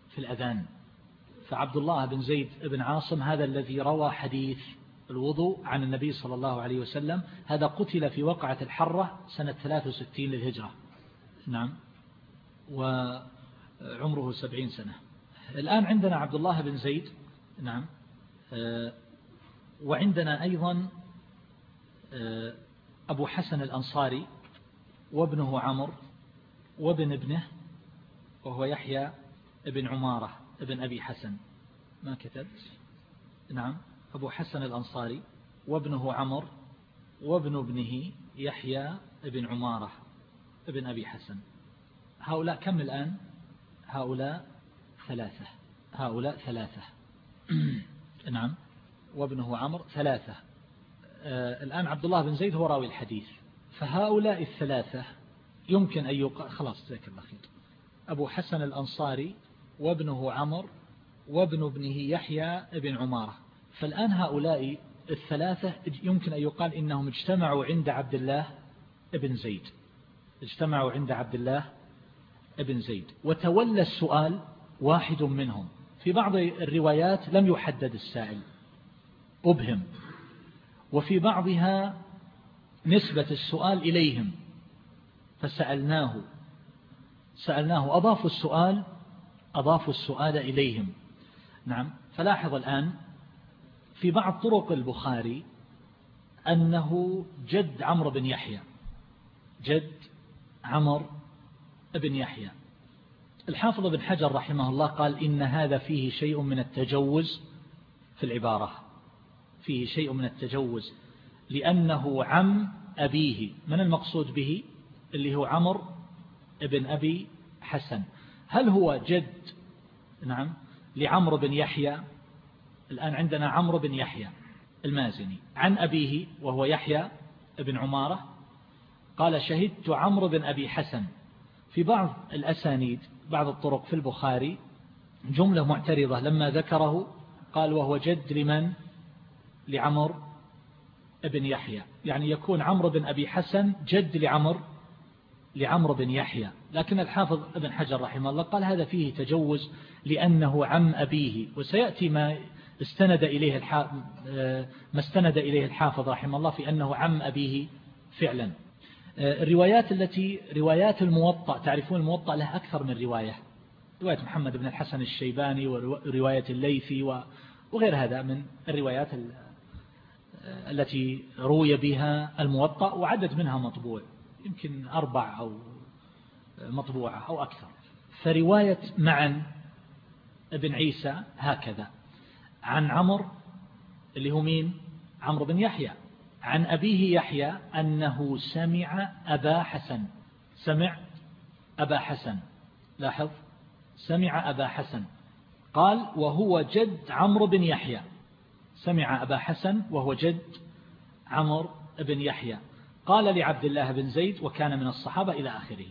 في الأذان. فعبد الله بن زيد بن عاصم هذا الذي روى حديث الوضوء عن النبي صلى الله عليه وسلم. هذا قتل في وقعة الحرة سنة 63 للهجرة. نعم. وعمره سبعين سنة. الآن عندنا عبد الله بن زيد. نعم. آه، وعندنا أيضا آه، أبو حسن الأنصاري وابنه عمر وابن ابنه وهو يحيى ابن عمارة ابن أبي حسن. ما كتبت؟ نعم. أبو حسن الأنصاري وابنه عمر وابن ابنه يحيى ابن عمارة ابن أبي حسن. هؤلاء كم الآن؟ هؤلاء ثلاثة. هؤلاء ثلاثة. (clears throat) نعم. وابنه عمر ثلاثة. آه الآن عبد الله بن زيد هو راوي الحديث. فهؤلاء الثلاثة يمكن أن يقال خلاص جزاك الله خير. أبو حسن الأنصاري وابنه عمر وابن ابنه يحيى بن عمارة. فالآن هؤلاء الثلاثة يمكن أن يقال إنهم اجتمعوا عند عبد الله ابن زيد. اجتمعوا عند عبد الله ابن زيد. وتولى السؤال واحد منهم. في بعض الروايات لم يحدد السائل. أبهم. وفي بعضها نسبة السؤال إليهم. فسألناه. سألناه أضافوا السؤال أضافوا السؤال إليهم. نعم. فلاحظ الآن في بعض طرق البخاري أنه جد عمرو بن يحيى. جد عمر بن يحيى. الحافظ بن حجر رحمه الله قال إن هذا فيه شيء من التجوز في العبارة. فيه شيء من التجوز. لأنه عم أبيه. من المقصود به؟ اللي هو عمر ابن أبي حسن. هل هو جد؟ نعم. لعمرو بن يحيى الآن عندنا عمرو بن يحيى المازني عن أبيه وهو يحيى بن عمارة قال شهدت عمرو بن أبي حسن في بعض الأسانيد بعض الطرق في البخاري جملة معترضة لما ذكره قال وهو جد لمن؟ لعمر بن يحيى. يعني يكون عمرو بن أبي حسن جد لعمر لعمرو بن يحيى. لكن الحافظ ابن حجر رحمه الله قال هذا فيه تجوز لأنه عم أبيه وسيأتي ما استند إليه ما استند إليه الحافظ رحمه الله في أنه عم أبيه فعلا. الروايات التي روايات الموطأ تعرفون الموطأ له أكثر من رواية. رواية محمد بن الحسن الشيباني ورواية الليثي وغير هذا من الروايات التي روي بها الموطأ وعدد منها مطبوع. يمكن أربع أو مطبوعة أو أكثر. فرواية معا ابن عيسى هكذا. عن عمر اللي هو مين؟ عمرو بن يحيى. عن أبيه يحيى أنه سمع أبا حسن. سمع أبا حسن. لاحظ؟ سمع أبا حسن. قال وهو جد عمرو بن يحيى. سمع أبا حسن وهو جد عمر بن يحيى. قال لعبد الله بن زيد وكان من الصحابة إلى آخره.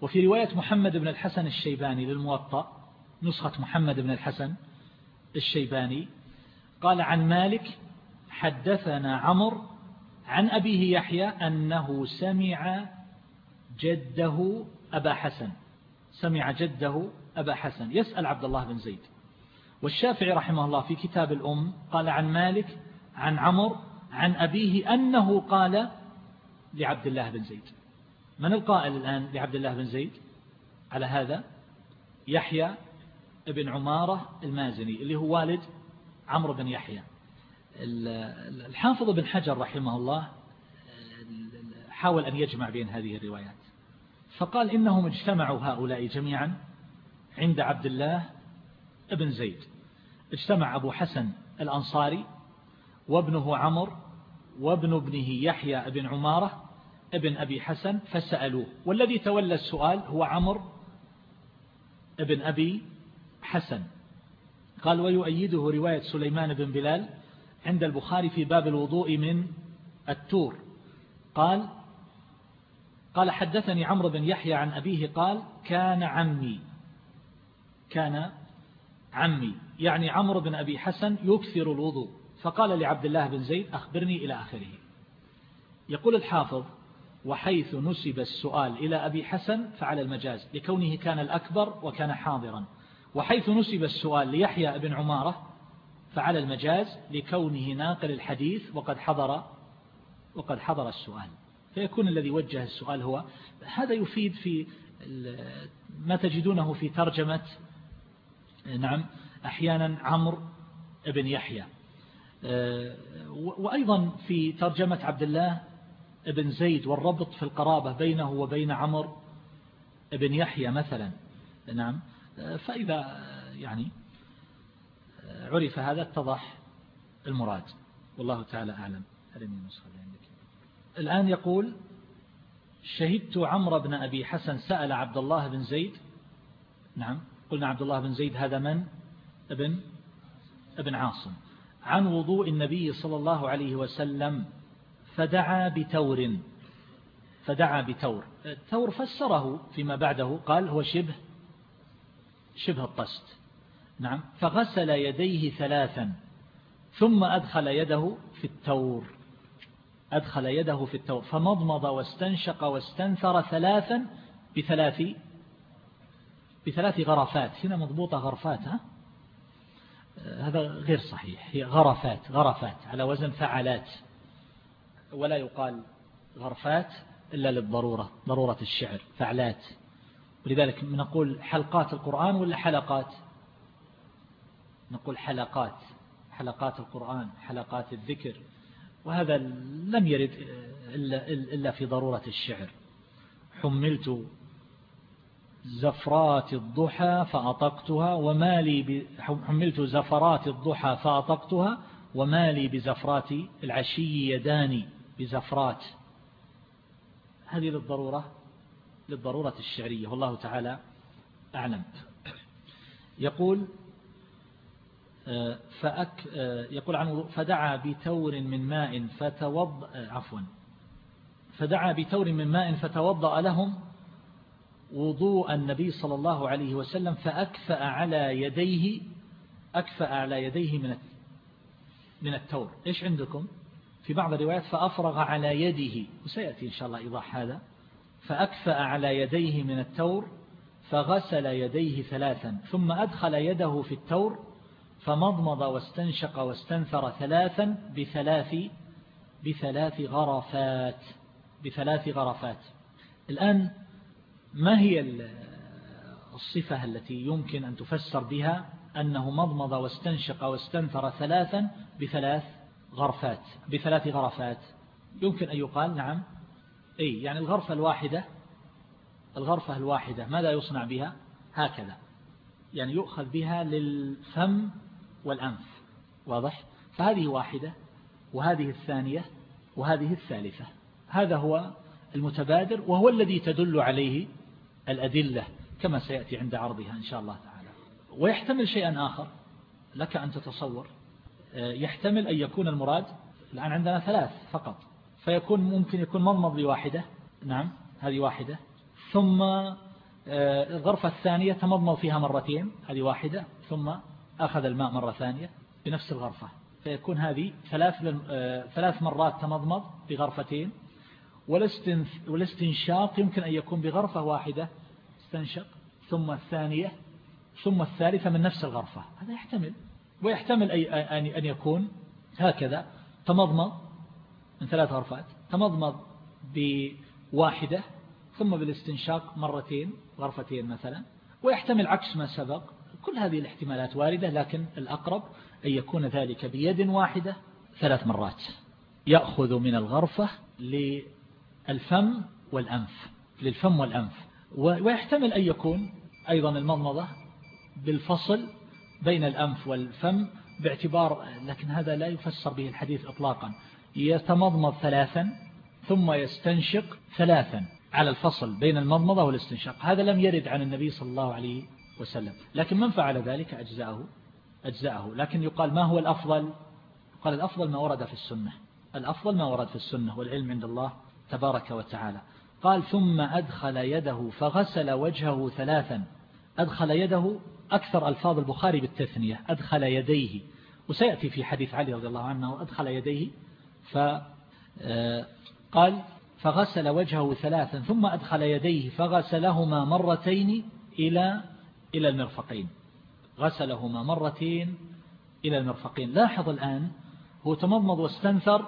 وفي رواية محمد بن الحسن الشيباني للموطأ نسخة محمد بن الحسن. الشيباني قال عن مالك حدثنا عمر عن أبيه يحيى أنه سمع جده أبا حسن سمع جده أبا حسن. يسأل عبد الله بن زيد. والشافعي رحمه الله في كتاب الأم قال عن مالك عن عمر عن أبيه أنه قال لعبد الله بن زيد. من القائل الآن لعبد الله بن زيد على هذا؟ يحيى بن عمارة المازني اللي هو والد عمرو بن يحيى. الحافظ بن حجر رحمه الله حاول أن يجمع بين هذه الروايات. فقال إنهم اجتمعوا هؤلاء جميعا عند عبد الله بن زيد. اجتمع أبو حسن الأنصاري وابنه عمر وابن ابنه يحيى بن عمارة ابن أبي حسن فسألوه والذي تولى السؤال هو عمر ابن أبي حسن. قال ويؤيده رواية سليمان بن بلال عند البخاري في باب الوضوء من التور. قال قال حدثني عمرو بن يحيى عن أبيه قال كان عمي. كان عمي. يعني عمرو بن أبي حسن يكثر الوضوء. فقال لعبد الله بن زيد أخبرني إلى آخره. يقول الحافظ وحيث نسب السؤال إلى أبي حسن فعلى المجاز لكونه كان الأكبر وكان حاضرا. وحيث نسب السؤال ليحيى بن عمارة فعلى المجاز لكونه ناقل الحديث وقد حضر وقد حضر السؤال. فيكون الذي وجه السؤال هو هذا يفيد في ما تجدونه في ترجمة نعم أحيانا عمرو بن يحيى. وأيضا في ترجمة عبد الله بن زيد والربط في القرابة بينه وبين عمر بن يحيى مثلا. نعم. فإذا يعني عرف هذا اتضح المراد. والله تعالى أعلم. الآن يقول شهدت عمرو بن أبي حسن سأل عبد الله بن زيد. نعم. قلنا عبد الله بن زيد هذا من؟ ابن؟ ابن عاصم. عن وضوء النبي صلى الله عليه وسلم فدعا بتور. فدعا بتور. التور فسره فيما بعده. قال هو شبه شبه الطست نعم. فغسل يديه ثلاثا ثم أدخل يده في التور. أدخل يده في التور. فمضمض واستنشق واستنثر ثلاثا بثلاث بثلاث غرفات. هنا مضبوطة غرفات ها؟ هذا غير صحيح. هي غرفات غرفات. على وزن فعلات ولا يقال غرفات إلا للضرورة ضرورة الشعر. فعلات. ولذلك نقول حلقات القرآن ولا حلقات؟ نقول حلقات حلقات القرآن حلقات الذكر. وهذا لم يرد إلا في ضرورة الشعر. حملت زفرات الضحى فأطقتها وما لي حملت زفرات الضحى فأطقتها وما لي بزفرات العشي يداني بزفرات. هذه للضرورة؟ للضرورة الشعرية والله تعالى أعلم. يقول آه، فأك آه، يقول عنه فدعا بتور من ماء فتوضأ آه، عفوا فدعا بتور من ماء فتوضأ لهم وضوء النبي صلى الله عليه وسلم فأكفأ على يديه أكفأ على يديه من من التور. إيش عندكم؟ في بعض الروايات فأفرغ على يده. وسيأتي إن شاء الله إيضاح هذا. فأكفأ على يديه من التور فغسل يديه ثلاثا ثم أدخل يده في التور فمضمض واستنشق واستنثر ثلاثا بثلاث بثلاث غرفات بثلاث غرفات. الآن ما هي الصفة التي يمكن أن تفسر بها؟ أنه مضمض واستنشق واستنثر ثلاثا بثلاث غرفات بثلاث غرفات. يمكن أن يقال نعم. أي يعني الغرفة الواحدة الغرفة الواحدة ماذا يصنع بها؟ هكذا. يعني يؤخذ بها للفم والأنف واضح؟ فهذه واحدة وهذه الثانية وهذه الثالثة. هذا هو المتبادر وهو الذي تدل عليه الأدلة كما سيأتي عند عرضها إن شاء الله تعالى. ويحتمل شيئا آخر لك أن تتصور. آه، يحتمل أن يكون المراد الآن عندنا ثلاث فقط. فيكون ممكن يكون مضمض لواحدة. نعم هذه واحدة. ثم آه، الغرفة الثانية تمضمض فيها مرتين هذه واحدة. ثم أخذ الماء مرة ثانية بنفس الغرفة فيكون هذه ثلاث آه، ثلاث مرات تمضمض بغرفتين والاستنشاق يمكن أن يكون بغرفة واحدة. استنشق. ثم الثانية. ثم الثالثة من نفس الغرفة هذا يحتمل. ويحتمل أن يكون هكذا تمضمض. من ثلاث غرفات تمضمض بواحدة ثم بالاستنشاق مرتين غرفتين مثلا ويحتمل عكس ما سبق. كل هذه الاحتمالات واردة لكن الأقرب أن يكون ذلك بيد واحدة ثلاث مرات. يأخذ من الغرفة للفم والأنف للفم والأنف. ويحتمل أن يكون أيضا المضمضة بالفصل بين الأنف والفم باعتبار لكن هذا لا يفسر به الحديث إطلاقا. يتمضمض ثلاثا ثم يستنشق ثلاثا على الفصل بين المضمضة والاستنشاق. هذا لم يرد عن النبي صلى الله عليه وسلم. لكن من فعل ذلك؟ أجزاءه أجزاءه لكن يقال ما هو الأفضل؟ قال الأفضل ما ورد في السنة. الأفضل ما ورد في السنة والعلم عند الله تبارك وتعالى. قال ثم أدخل يده فغسل وجهه ثلاثا. أدخل يده أكثر ألفاظ البخاري بالتثنية. أدخل يديه. وسيأتي في حديث علي رضي الله عنه أدخل يديه فقال آه، فغسل وجهه ثلاثا ثم أدخل يديه فغسلهما مرتين إلى إلى المرفقين. غسلهما مرتين إلى المرفقين. لاحظ الآن هو تمضمض واستنثر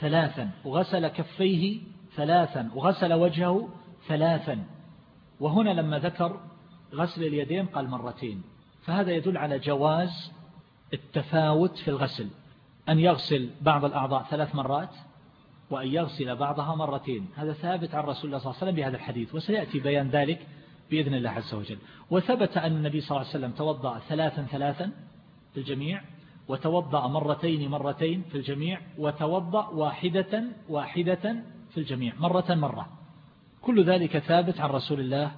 ثلاثا وغسل كفيه ثلاثا وغسل وجهه ثلاثا. وهنا لما ذكر غسل اليدين قال مرتين. فهذا يدل على جواز التفاوت في الغسل. أن يغسل بعض الأعضاء ثلاث مرات وأن يغسل بعضها مرتين. هذا ثابت عن رسول الله صلى الله عليه وسلم بهذا الحديث وسيأتي بيان ذلك بإذن الله عز وجل. وثبت أن النبي صلى الله عليه وسلم توضأ ثلاثا ثلاثا في الجميع وتوضأ مرتين مرتين في الجميع وتوضأ واحدة واحدة في الجميع مرة مرة. كل ذلك ثابت عن رسول الله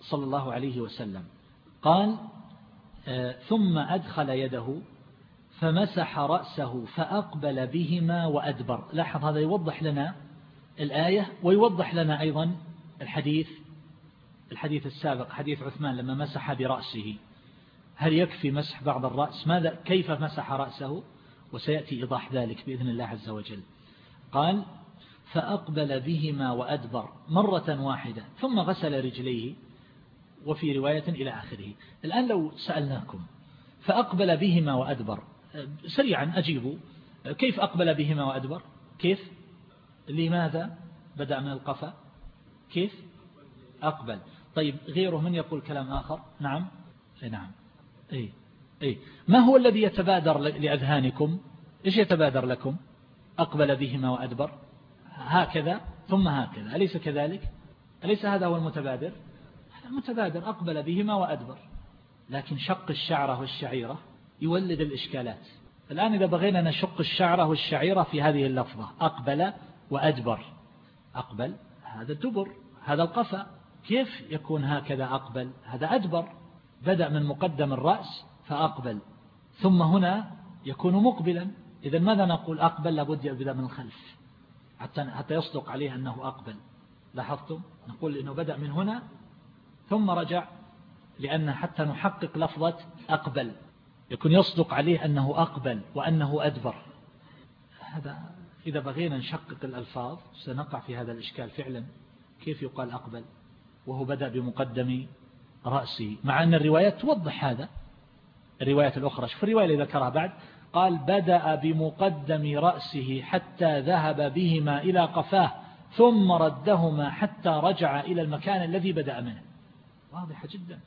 صلى الله عليه وسلم. قال آه، ثم أدخل يده فمسح رأسه فأقبل بهما وأدبر. لاحظ هذا يوضح لنا الآية ويوضح لنا أيضا الحديث الحديث السابق حديث عثمان لما مسح برأسه. هل يكفي مسح بعض الرأس؟ ماذا كيف مسح رأسه؟ وسيأتي إيضاح ذلك بإذن الله عز وجل. قال فأقبل بهما وأدبر مرة واحدة ثم غسل رجليه وفي رواية إلى آخره. الآن لو سألناكم فأقبل بهما وأدبر سريعا أجيبوا كيف أقبل بهما وأدبر؟ كيف؟ لماذا بدأ من القفا؟ كيف؟ أقبل. طيب غيره من يقول كلام آخر؟ نعم. نعم. أي أي. ما هو الذي يتبادر لأذهانكم؟ إيش يتبادر لكم؟ أقبل بهما وأدبر. هكذا ثم هكذا. أليس كذلك؟ أليس هذا هو المتبادر؟ المتبادر أقبل بهما وأدبر. لكن شق الشعرة والشعيرة. يولد الإشكالات. الآن إذا بغينا نشق الشعرة والشعيرة في هذه اللفظة أقبل وأدبر. أقبل هذا الدبر هذا القفأ. كيف يكون هكذا أقبل؟ هذا أدبر. بدأ من مقدم الرأس فأقبل. ثم هنا يكون مقبلا. إذا ماذا نقول أقبل؟ لابد يبدأ من الخلف. حتى حتى يصدق عليه أنه أقبل. لاحظتم؟ نقول إنه بدأ من هنا ثم رجع لأن حتى نحقق لفظة أقبل. يكون يصدق عليه أنه أقبل وأنه أدبر. هذا إذا بغينا نشقق الألفاظ سنقع في هذا الإشكال فعلا. كيف يقال أقبل؟ وهو بدأ بمقدم رأسه مع أن الروايات توضح هذا. الرواية الأخرى شوف الرواية اللي ذكرها بعد. قال بدأ بمقدم رأسه حتى ذهب بهما إلى قفاه ثم ردهما حتى رجع إلى المكان الذي بدأ منه. واضحة جدا.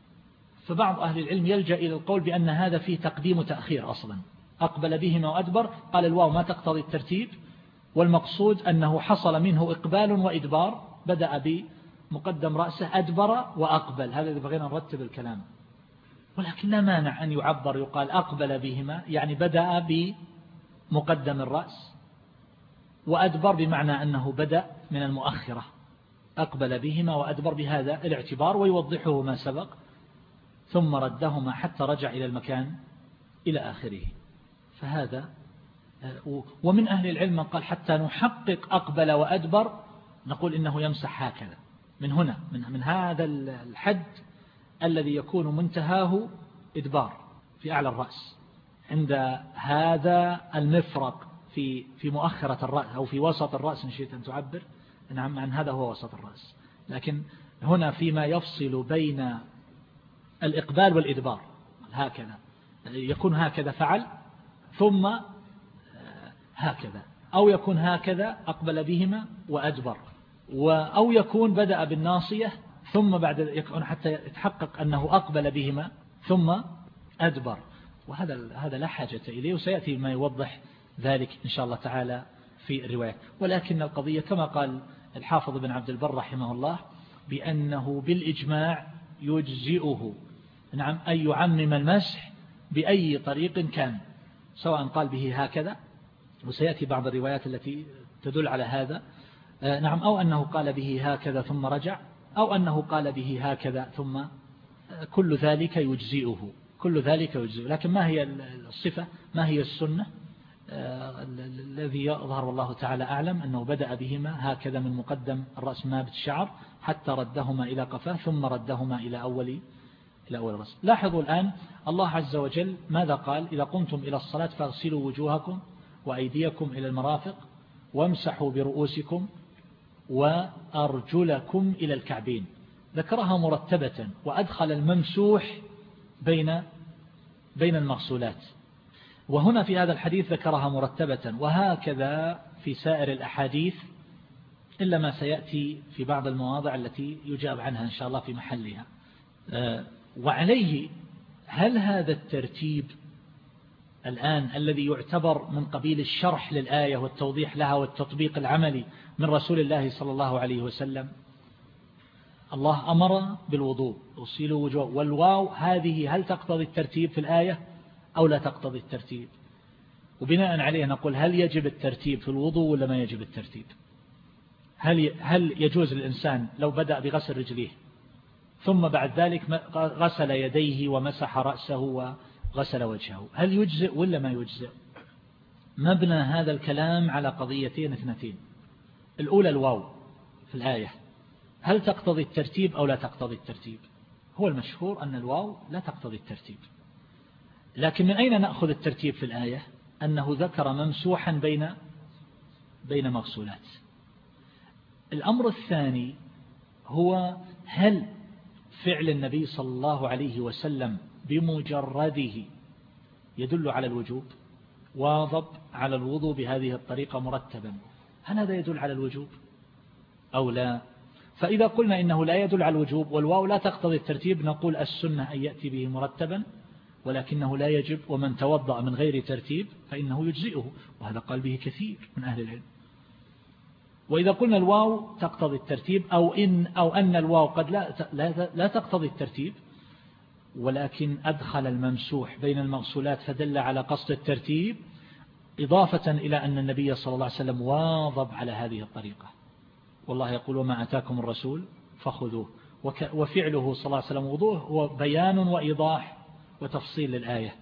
فبعض أهل العلم يلجأ إلى القول بأن هذا فيه تقديم وتأخير أصلا. أقبل بهما وأدبر قال الواو ما تقتضي الترتيب والمقصود أنه حصل منه إقبال وإدبار بدأ بمقدم رأسه أدبر وأقبل. هذا إذا بغينا نرتب الكلام. ولكن لا مانع أن يعبر يقال أقبل بهما يعني بدأ بمقدم الرأس وأدبر بمعنى أنه بدأ من المؤخرة. أقبل بهما وأدبر بهذا الاعتبار ويوضحه ما سبق. ثم ردهما حتى رجع إلى المكان إلى آخره. فهذا ومن أهل العلم قال حتى نحقق أقبل وأدبر نقول إنه يمسح هكذا. من هنا من, من هذا الحد الذي يكون منتهاه إدبار في أعلى الرأس. عند هذا المفرق في في مؤخرة الرأس أو في وسط الرأس إن شئت أن تعبر. نعم عن هذا هو وسط الرأس. لكن هنا فيما يفصل بين الإقبال والإدبار. هكذا. يكون هكذا فعل ثم آه، هكذا. أو يكون هكذا أقبل بهما وأدبر. أو يكون بدأ بالناصية ثم بعد يكون حتى يتحقق أنه أقبل بهما ثم أدبر. وهذا هذا لا حاجة إليه وسيأتي ما يوضح ذلك إن شاء الله تعالى في الرواية ولكن القضية كما قال الحافظ بن عبد البر رحمه الله بأنه بالإجماع يجزئه. نعم أن يعمم المسح بأي طريق كان سواء قال به هكذا وسيأتي بعض الروايات التي تدل على هذا. آه، نعم أو أنه قال به هكذا ثم رجع أو أنه قال به هكذا ثم آه، كل ذلك يجزئه كل ذلك يجزئ لكن ما هي الصفة؟ ما هي السنة؟ آه، الذي يظهر والله تعالى أعلم أنه بدأ بهما هكذا من مقدم الرأس ما بالشعر حتى ردهما إلى قفاه ثم ردهما إلى أول إلى أول الرأس لاحظوا الآن الله عز وجل ماذا قال؟ إذا قمتم إلى الصلاة فاغسلوا وجوهكم وأيديكم إلى المرافق وامسحوا برؤوسكم وأرجلكم إلى الكعبين. ذكرها مرتبة وأدخل الممسوح بين بين المغسولات. وهنا في هذا الحديث ذكرها مرتبة وهكذا في سائر الأحاديث إلا ما سيأتي في بعض المواضع التي يجاب عنها إن شاء الله في محلها. آه، وعليه هل هذا الترتيب الآن الذي يعتبر من قبيل الشرح للآية والتوضيح لها والتطبيق العملي من رسول الله صلى الله عليه وسلم؟ الله أمر بالوضوء. اغسلوا وجوه. والواو هذه هل تقتضي الترتيب في الآية أو لا تقتضي الترتيب؟ وبناء عليه نقول هل يجب الترتيب في الوضوء ولا ما يجب الترتيب؟ هل هل يجوز الإنسان لو بدأ بغسل رجليه؟ ثم بعد ذلك غسل يديه ومسح رأسه وغسل وجهه. هل يجزئ ولا ما يجزئ؟ مبنى هذا الكلام على قضيتين اثنتين. الأولى الواو في الآية. هل تقتضي الترتيب أو لا تقتضي الترتيب؟ هو المشهور أن الواو لا تقتضي الترتيب. لكن من أين نأخذ الترتيب في الآية؟ أنه ذكر ممسوحا بين بين مغسولات. الأمر الثاني هو هل فعل النبي صلى الله عليه وسلم بمجرده يدل على الوجوب واظب على الوضوء بهذه الطريقة مرتبا. هل هذا يدل على الوجوب أو لا؟ فإذا قلنا إنه لا يدل على الوجوب والواو لا تقتضي الترتيب نقول السنة أن يأتي به مرتبا ولكنه لا يجب ومن توضأ من غير ترتيب فإنه يجزئه وهذا قال به كثير من أهل العلم. وإذا قلنا الواو تقتضي الترتيب أو إن أو أن الواو قد لا لا, تقتضي الترتيب ولكن أدخل الممسوح بين المغسولات فدل على قصد الترتيب إضافة إلى أن النبي صلى الله عليه وسلم واظب على هذه الطريقة. والله يقول وما أتاكم الرسول فخذوه. وفعله صلى الله عليه وسلم وضوه هو بيان وإيضاح وتفصيل للآية.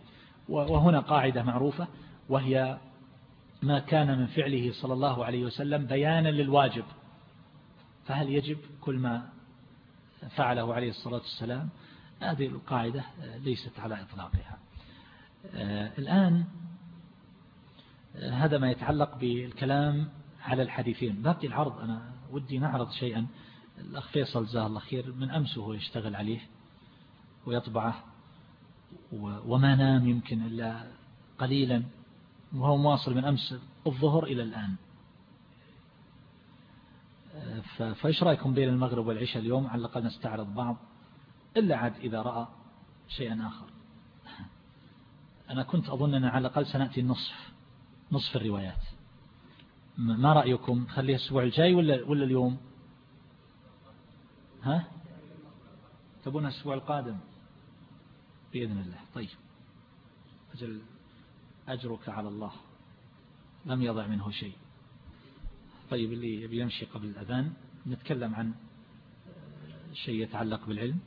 وهنا قاعدة معروفة وهي ما كان من فعله صلى الله عليه وسلم بيانا للواجب. فهل يجب كل ما فعله عليه الصلاة والسلام؟ هذه القاعدة ليست على إطلاقها. آه، الآن آه، هذا ما يتعلق بالكلام على الحديثين. باقي العرض أنا ودي نعرض شيئا. الأخ فيصل جزاه الله خير من أمس وهو يشتغل عليه ويطبعه وما نام يمكن إلا قليلا. وهو مواصل من أمس الظهر إلى الآن. فإيش رأيكم بين المغرب والعشاء اليوم؟ على الأقل نستعرض بعض إلا عاد إذا رأى شيئا آخر. أنا كنت أظن أن على الأقل سنأتي النصف نصف الروايات. ما رأيكم؟ خليها الأسبوع الجاي ولا ولا اليوم؟ ها؟ تبون الأسبوع القادم؟ بإذن الله. طيب. أجل أجرك على الله. لم يضع منه شيء. طيب اللي يمشي قبل الأذان نتكلم عن شيء يتعلق بالعلم.